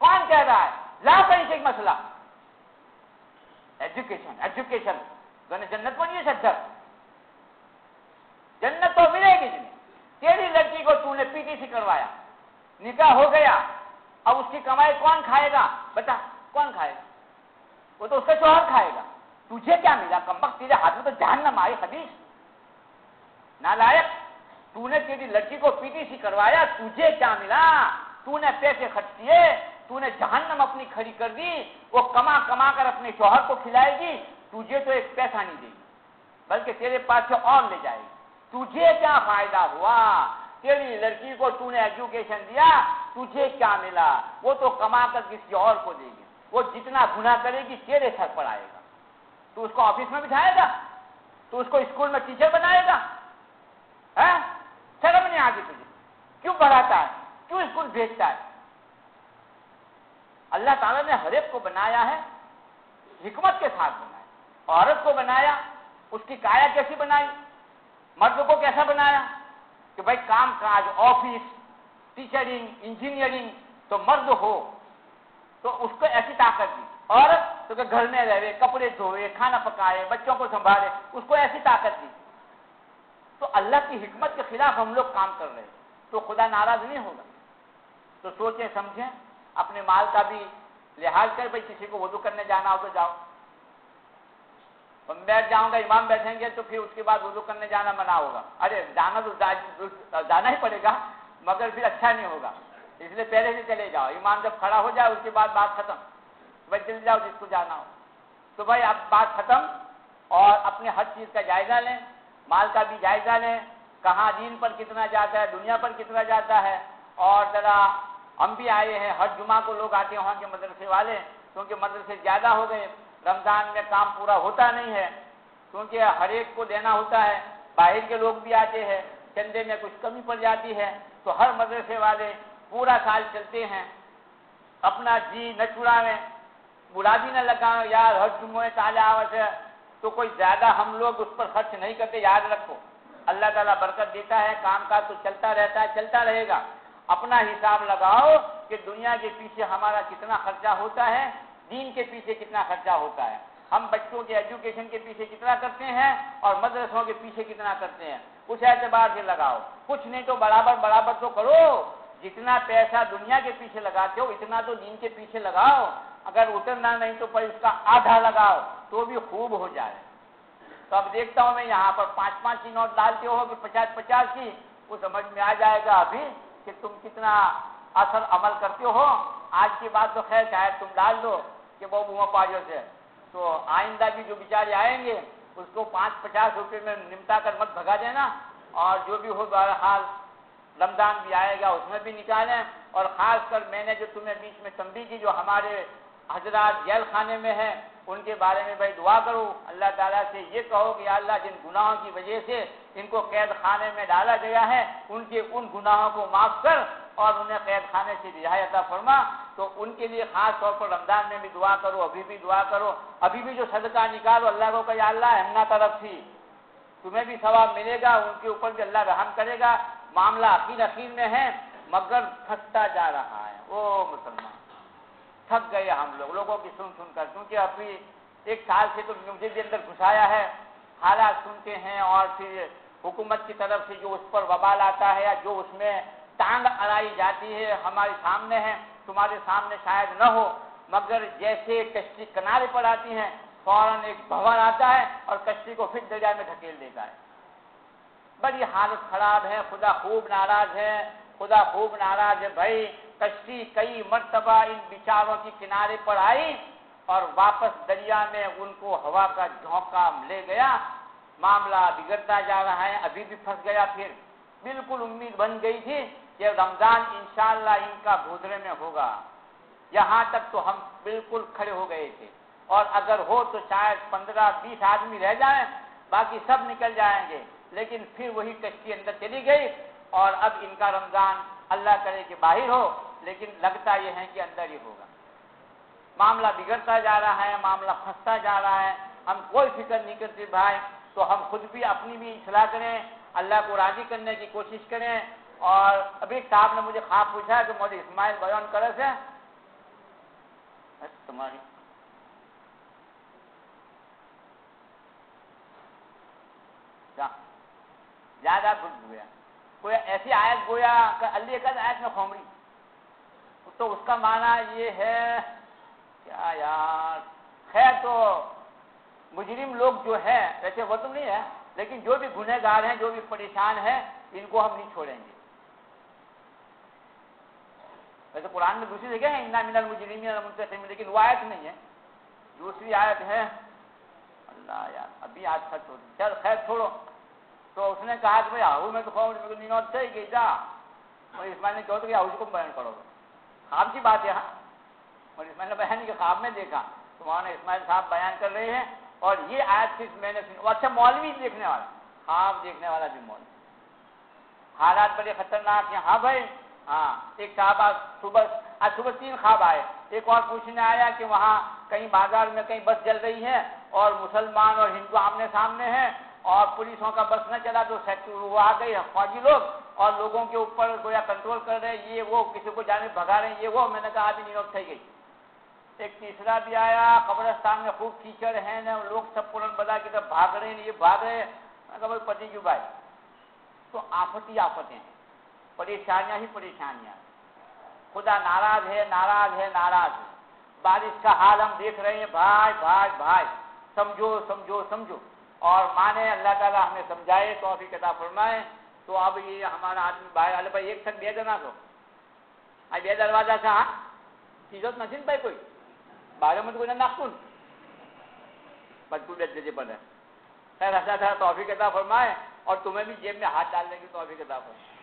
کون کہہ رہا ہے؟ لا کہیں ایک مسئلہ۔ ایجوکیشن ایجوکیشن جنت بنی ہے سچر جنت تو ملے گی نہیں تیری لڑکی کو تو نے پی ٹی سی کروایا۔ نکاح ہو گیا۔ اب اس کی کمائی کون کھائے گا؟ بتا، کون کھائے گا؟ وہ تو اس کا شوہر کھائے گا۔ تجھے کیا ملا؟ کم وقت تیرے ہاتھ میں تو جان نہ ماری حدیث۔ نالائق، تو نے تیری لڑکی کو پی ٹی سی کروایا، تجھے کیا ملا؟ تو نے پیسے خرچ کیے۔ تو نے جہنم اپنی کھڑی کر دی وہ کما کما کر اپنے شوہر کو کھلائے گی تجھے تو ایک پیسہ نہیں دے گی بلکہ تیرے پاس سے اور لے جائے گی تجھے کیا فائدہ ہوا تیری لڑکی کو تو نے ایجوکیشن دیا تجھے کیا ملا وہ تو کما کر کسی اور کو دے گی وہ جتنا گناہ کرے گی تیرے سر پر آئے گا تو اس کو آفس میں بٹھائے گا تو اس کو اسکول میں ٹیچر بنائے گا شرم نہیں آتی تجھے کیوں پڑھاتا ہے کیوں اسکول بھیجتا ہے اللہ تعالیٰ نے ہر ایک کو بنایا ہے، حکمت کے ساتھ بنایا عورت کو بنایا، اس کی کایا کیسی بنائی، مرد کو کیسا بنایا؟ کہ بھائی کام کاج آفس ٹیچرنگ، انجینئرنگ، تو مرد ہو، تو اس کو ایسی طاقت دی۔ عورت تو کہ گھر میں رہے، کپڑے دھوئے، کھانا پکائے، بچوں کو سنبھالے، اس کو ایسی طاقت دی۔ تو اللہ کی حکمت کے خلاف ہم لوگ کام کر رہے ہیں۔ تو خدا ناراض نہیں ہوگا۔ تو سوچیں، سمجھیں اپنے مال کا بھی لحاظ کر بھائی کسی کو وضو کرنے جانا ہو تو جاؤ۔ بیٹھ جاؤں گا، امام بیٹھیں گے تو پھر اس کے بعد وضو کرنے جانا منع ہوگا۔ ارے، جانا تو جانا ہی پڑے گا، مگر پھر اچھا نہیں ہوگا۔ اس لیے پہلے سے چلے جاؤ۔ امام جب کھڑا ہو جائے، اس کے بعد بات ختم۔ بھائی چل جاؤ، جس کو جانا ہو۔ تو بھائی، اب بات ختم۔ اور اپنے ہر چیز کا جائزہ لیں، مال کا بھی جائزہ لیں۔ کہاں دین پر کتنا جاتا ہے، دنیا پر کتنا جاتا ہے، اور ذرا ہم بھی آئے ہیں، ہر جمعہ کو لوگ آتے ہیں وہاں کے مدرسے والے، کیونکہ مدرسے زیادہ ہو گئے، رمضان میں کام پورا ہوتا نہیں ہے، کیونکہ ہر ایک کو دینا ہوتا ہے، باہر کے لوگ بھی آتے ہیں، چندے میں کچھ کمی پڑ جاتی ہے، تو ہر مدرسے والے پورا سال چلتے ہیں، اپنا جی نہ چڑاویں بلا بھی نہ لگا یار ہر جمعے تازہ آوت ہے، تو کوئی زیادہ ہم لوگ اس پر خرچ نہیں کرتے، یاد رکھو، اللہ تعالیٰ برکت دیتا ہے، کام کا تو چلتا رہتا ہے، چلتا رہے گا۔ اپنا حساب لگاؤ کہ دنیا کے پیچھے ہمارا کتنا خرچہ ہوتا ہے، دین کے پیچھے کتنا خرچہ ہوتا ہے۔ ہم بچوں کے ایجوکیشن کے پیچھے کتنا کرتے ہیں اور مدرسوں کے پیچھے کتنا کرتے ہیں۔ کچھ اعتبار سے لگاؤ۔ کچھ نہیں تو برابر برابر تو کرو۔ جتنا پیسہ دنیا کے پیچھے لگاتے ہو، اتنا تو دین کے پیچھے لگاؤ۔ اگر اترنا نہیں تو پر اس کا آدھا لگاؤ تو بھی خوب ہو جائے۔ تو اب دیکھتا ہوں میں یہاں پر پانچ پانچ کی نوٹ ڈالتے ہو کہ پچاس پچاس کی، وہ سمجھ میں آ جائے گا ابھی۔ کہ تم کتنا اثر عمل کرتے ہو، آج کی بات تو خیر شاید تم ڈال دو کہ وہ بوا پاجو سے۔ تو آئندہ بھی جو بیچارے آئیں گے، اس کو پانچ پچاس روپے میں نمٹا کر مت بھگا دینا۔ اور جو بھی ہو، بہرحال رمضان بھی آئے گا، اس میں بھی نکالیں۔ اور خاص کر میں نے جو تمہیں بیچ میں تمبی کی، جو ہمارے حضرات جیل خانے میں ہیں ان کے بارے میں بھائی دعا کرو۔ اللہ تعالیٰ سے یہ کہو کہ اللہ جن گناہوں کی وجہ سے ان کو قید خانے میں ڈالا گیا ہے، ان کے ان گناہوں کو معاف کر اور انہیں قید خانے سے عطا فرما۔ تو ان کے لیے خاص طور پر رمضان میں بھی دعا کرو، ابھی بھی دعا کرو۔ ابھی بھی جو صدقہ نکالو، اللہ کو کہ اللہ ہمنا طرف تھی۔ تمہیں بھی ثواب ملے گا، ان کے اوپر بھی اللہ رحم کرے گا۔ معاملہ عقید عقید میں ہے، مگر تھکتا جا رہا ہے۔ وہ مسلمان۔ تھک گئے ہم لوگ۔ لوگوں کی سن سن کر، کیونکہ ابھی ایک سال سے تو مجھے بھی اندر گھسایا ہے۔ حالات سنتے ہیں اور پھر حکومت کی طرف سے جو اس پر وبال آتا ہے یا جو اس میں ٹانگ اڑائی جاتی ہے، ہمارے سامنے ہے تمہارے سامنے شاید نہ ہو، مگر جیسے کشتی کنارے پر آتی ہیں، فوراً ایک بھون آتا ہے اور کشتی کو پھر دریا میں دھکیل دیتا ہے۔ بڑی حالت خراب ہے۔ خدا خوب ناراض ہے۔ خدا خوب ناراض ہے بھائی۔ کشتی کئی مرتبہ ان بیچاروں کی کنارے پر آئی اور واپس دریا میں ان کو ہوا کا جھونکا لے گیا۔ معاملہ بگڑتا جا رہا ہے، ابھی بھی پھنس گیا۔ پھر بالکل امید بن گئی تھی کہ رمضان انشاءاللہ ان کا گودرے میں ہوگا۔ یہاں تک تو ہم بالکل کھڑے ہو گئے تھے۔ اور اگر ہو تو شاید پندرہ بیس آدمی رہ جائیں، باقی سب نکل جائیں گے۔ لیکن پھر وہی کشتی اندر چلی گئی اور اب ان کا رمضان اللہ کرے کہ باہر ہو، لیکن لگتا یہ ہے کہ اندر ہی ہوگا۔ معاملہ بگڑتا جا رہا ہے، معاملہ پھنستا جا رہا ہے۔ ہم کوئی فکر نہیں کرتے بھائی، تو ہم خود بھی اپنی بھی اصلاح کریں، اللہ کو راضی کرنے کی کوشش کریں۔ اور ابھی صاحب نے مجھے خواب پوچھا کہ مودی اسماعیل بیان کرے سے؟ تمہاری۔ زیادہ گھٹ گویا کوئی ایسی آیت گویا کہ اللہ آیت میں کھومڑی تو اس کا معنی یہ ہے کیا ہاں یار، خیر تو مجرم لوگ جو ہے ویسے وہ تو نہیں ہے، لیکن جو بھی گنہ گار ہیں، جو بھی پریشان ہیں، ان کو ہم نہیں چھوڑیں گے۔ ویسے قرآن میں دوسری جگہ ہے، انا من المجرمین لیکن وہ آیت نہیں ہے۔ دوسری آیت ہے، اللہ یار، ابھی آج خرچ ہو چل خیر، چھوڑو۔ تو اس نے کہا کہ بھائی آہو، میں تو خواب نینوت سے گئی، جا۔ اور اسماعیل نے کہا کہ آہو کو بیان کرو۔ خواب کی بات ہے ہاں۔ اور اسماعیل نے بیان کہ خواب میں دیکھا۔ تو وہاں نے اسماعیل صاحب بیان کر رہے ہیں اور یہ آیت صرف میں نے سنی۔ اچھا مولوی دیکھنے والا، خواب دیکھنے والا بھی مولوی۔ حالات بڑے خطرناک ہیں۔ ہاں بھائی ہاں۔ ایک صاحب آج صبح آج صبح تین خواب آئے۔ ایک اور پوچھنے آیا کہ وہاں کہیں بازار میں کہیں بس جل رہی ہے اور مسلمان اور ہندو آمنے سامنے ہیں۔ اور پولیسوں کا بس نہ چلا تو وہ آ گئی فوجی لوگ اور لوگوں کے اوپر گویا کنٹرول کر رہے ہیں یہ وہ کسی کو جانے بھگا رہے ہیں یہ وہ، میں نے کہا ابھی نیوز تھی گئی۔ ایک تیسرا بھی آیا، قبرستان میں خوب کیچڑ ہیں لوگ سب پورن بدا کی طرف بھاگ رہے ہیں یہ بھاگ رہے۔ ہیں میں کہا بھائی پتی کیوں بھائی؟ تو آفت ہی آفتیں ہیں، پریشانیاں ہی پریشانیاں۔ خدا ناراض ہے ناراض ہے ناراض ہے۔ بارش کا حال ہم دیکھ رہے ہیں، بھائی بھائی بھائی۔ سمجھو سمجھو سمجھو۔ اور مانے، اللہ تعالیٰ ہمیں سمجھائے تو ابھی کتاب فرمائے۔ تو اب یہ ہمارا آدمی بھائی والے بھائی، ایک سک بے دینا تو بے دروازہ سے ہاں؟ چیزوں نسین بھائی کوئی؟ بارے میں تو کوئی نہ کن بچوں بیچ پر ہے خیر ایسا تھا توفیق عطا فرمائے اور تمہیں بھی جیب میں ہاتھ ڈالنے کی توفیق عطا فرمائے۔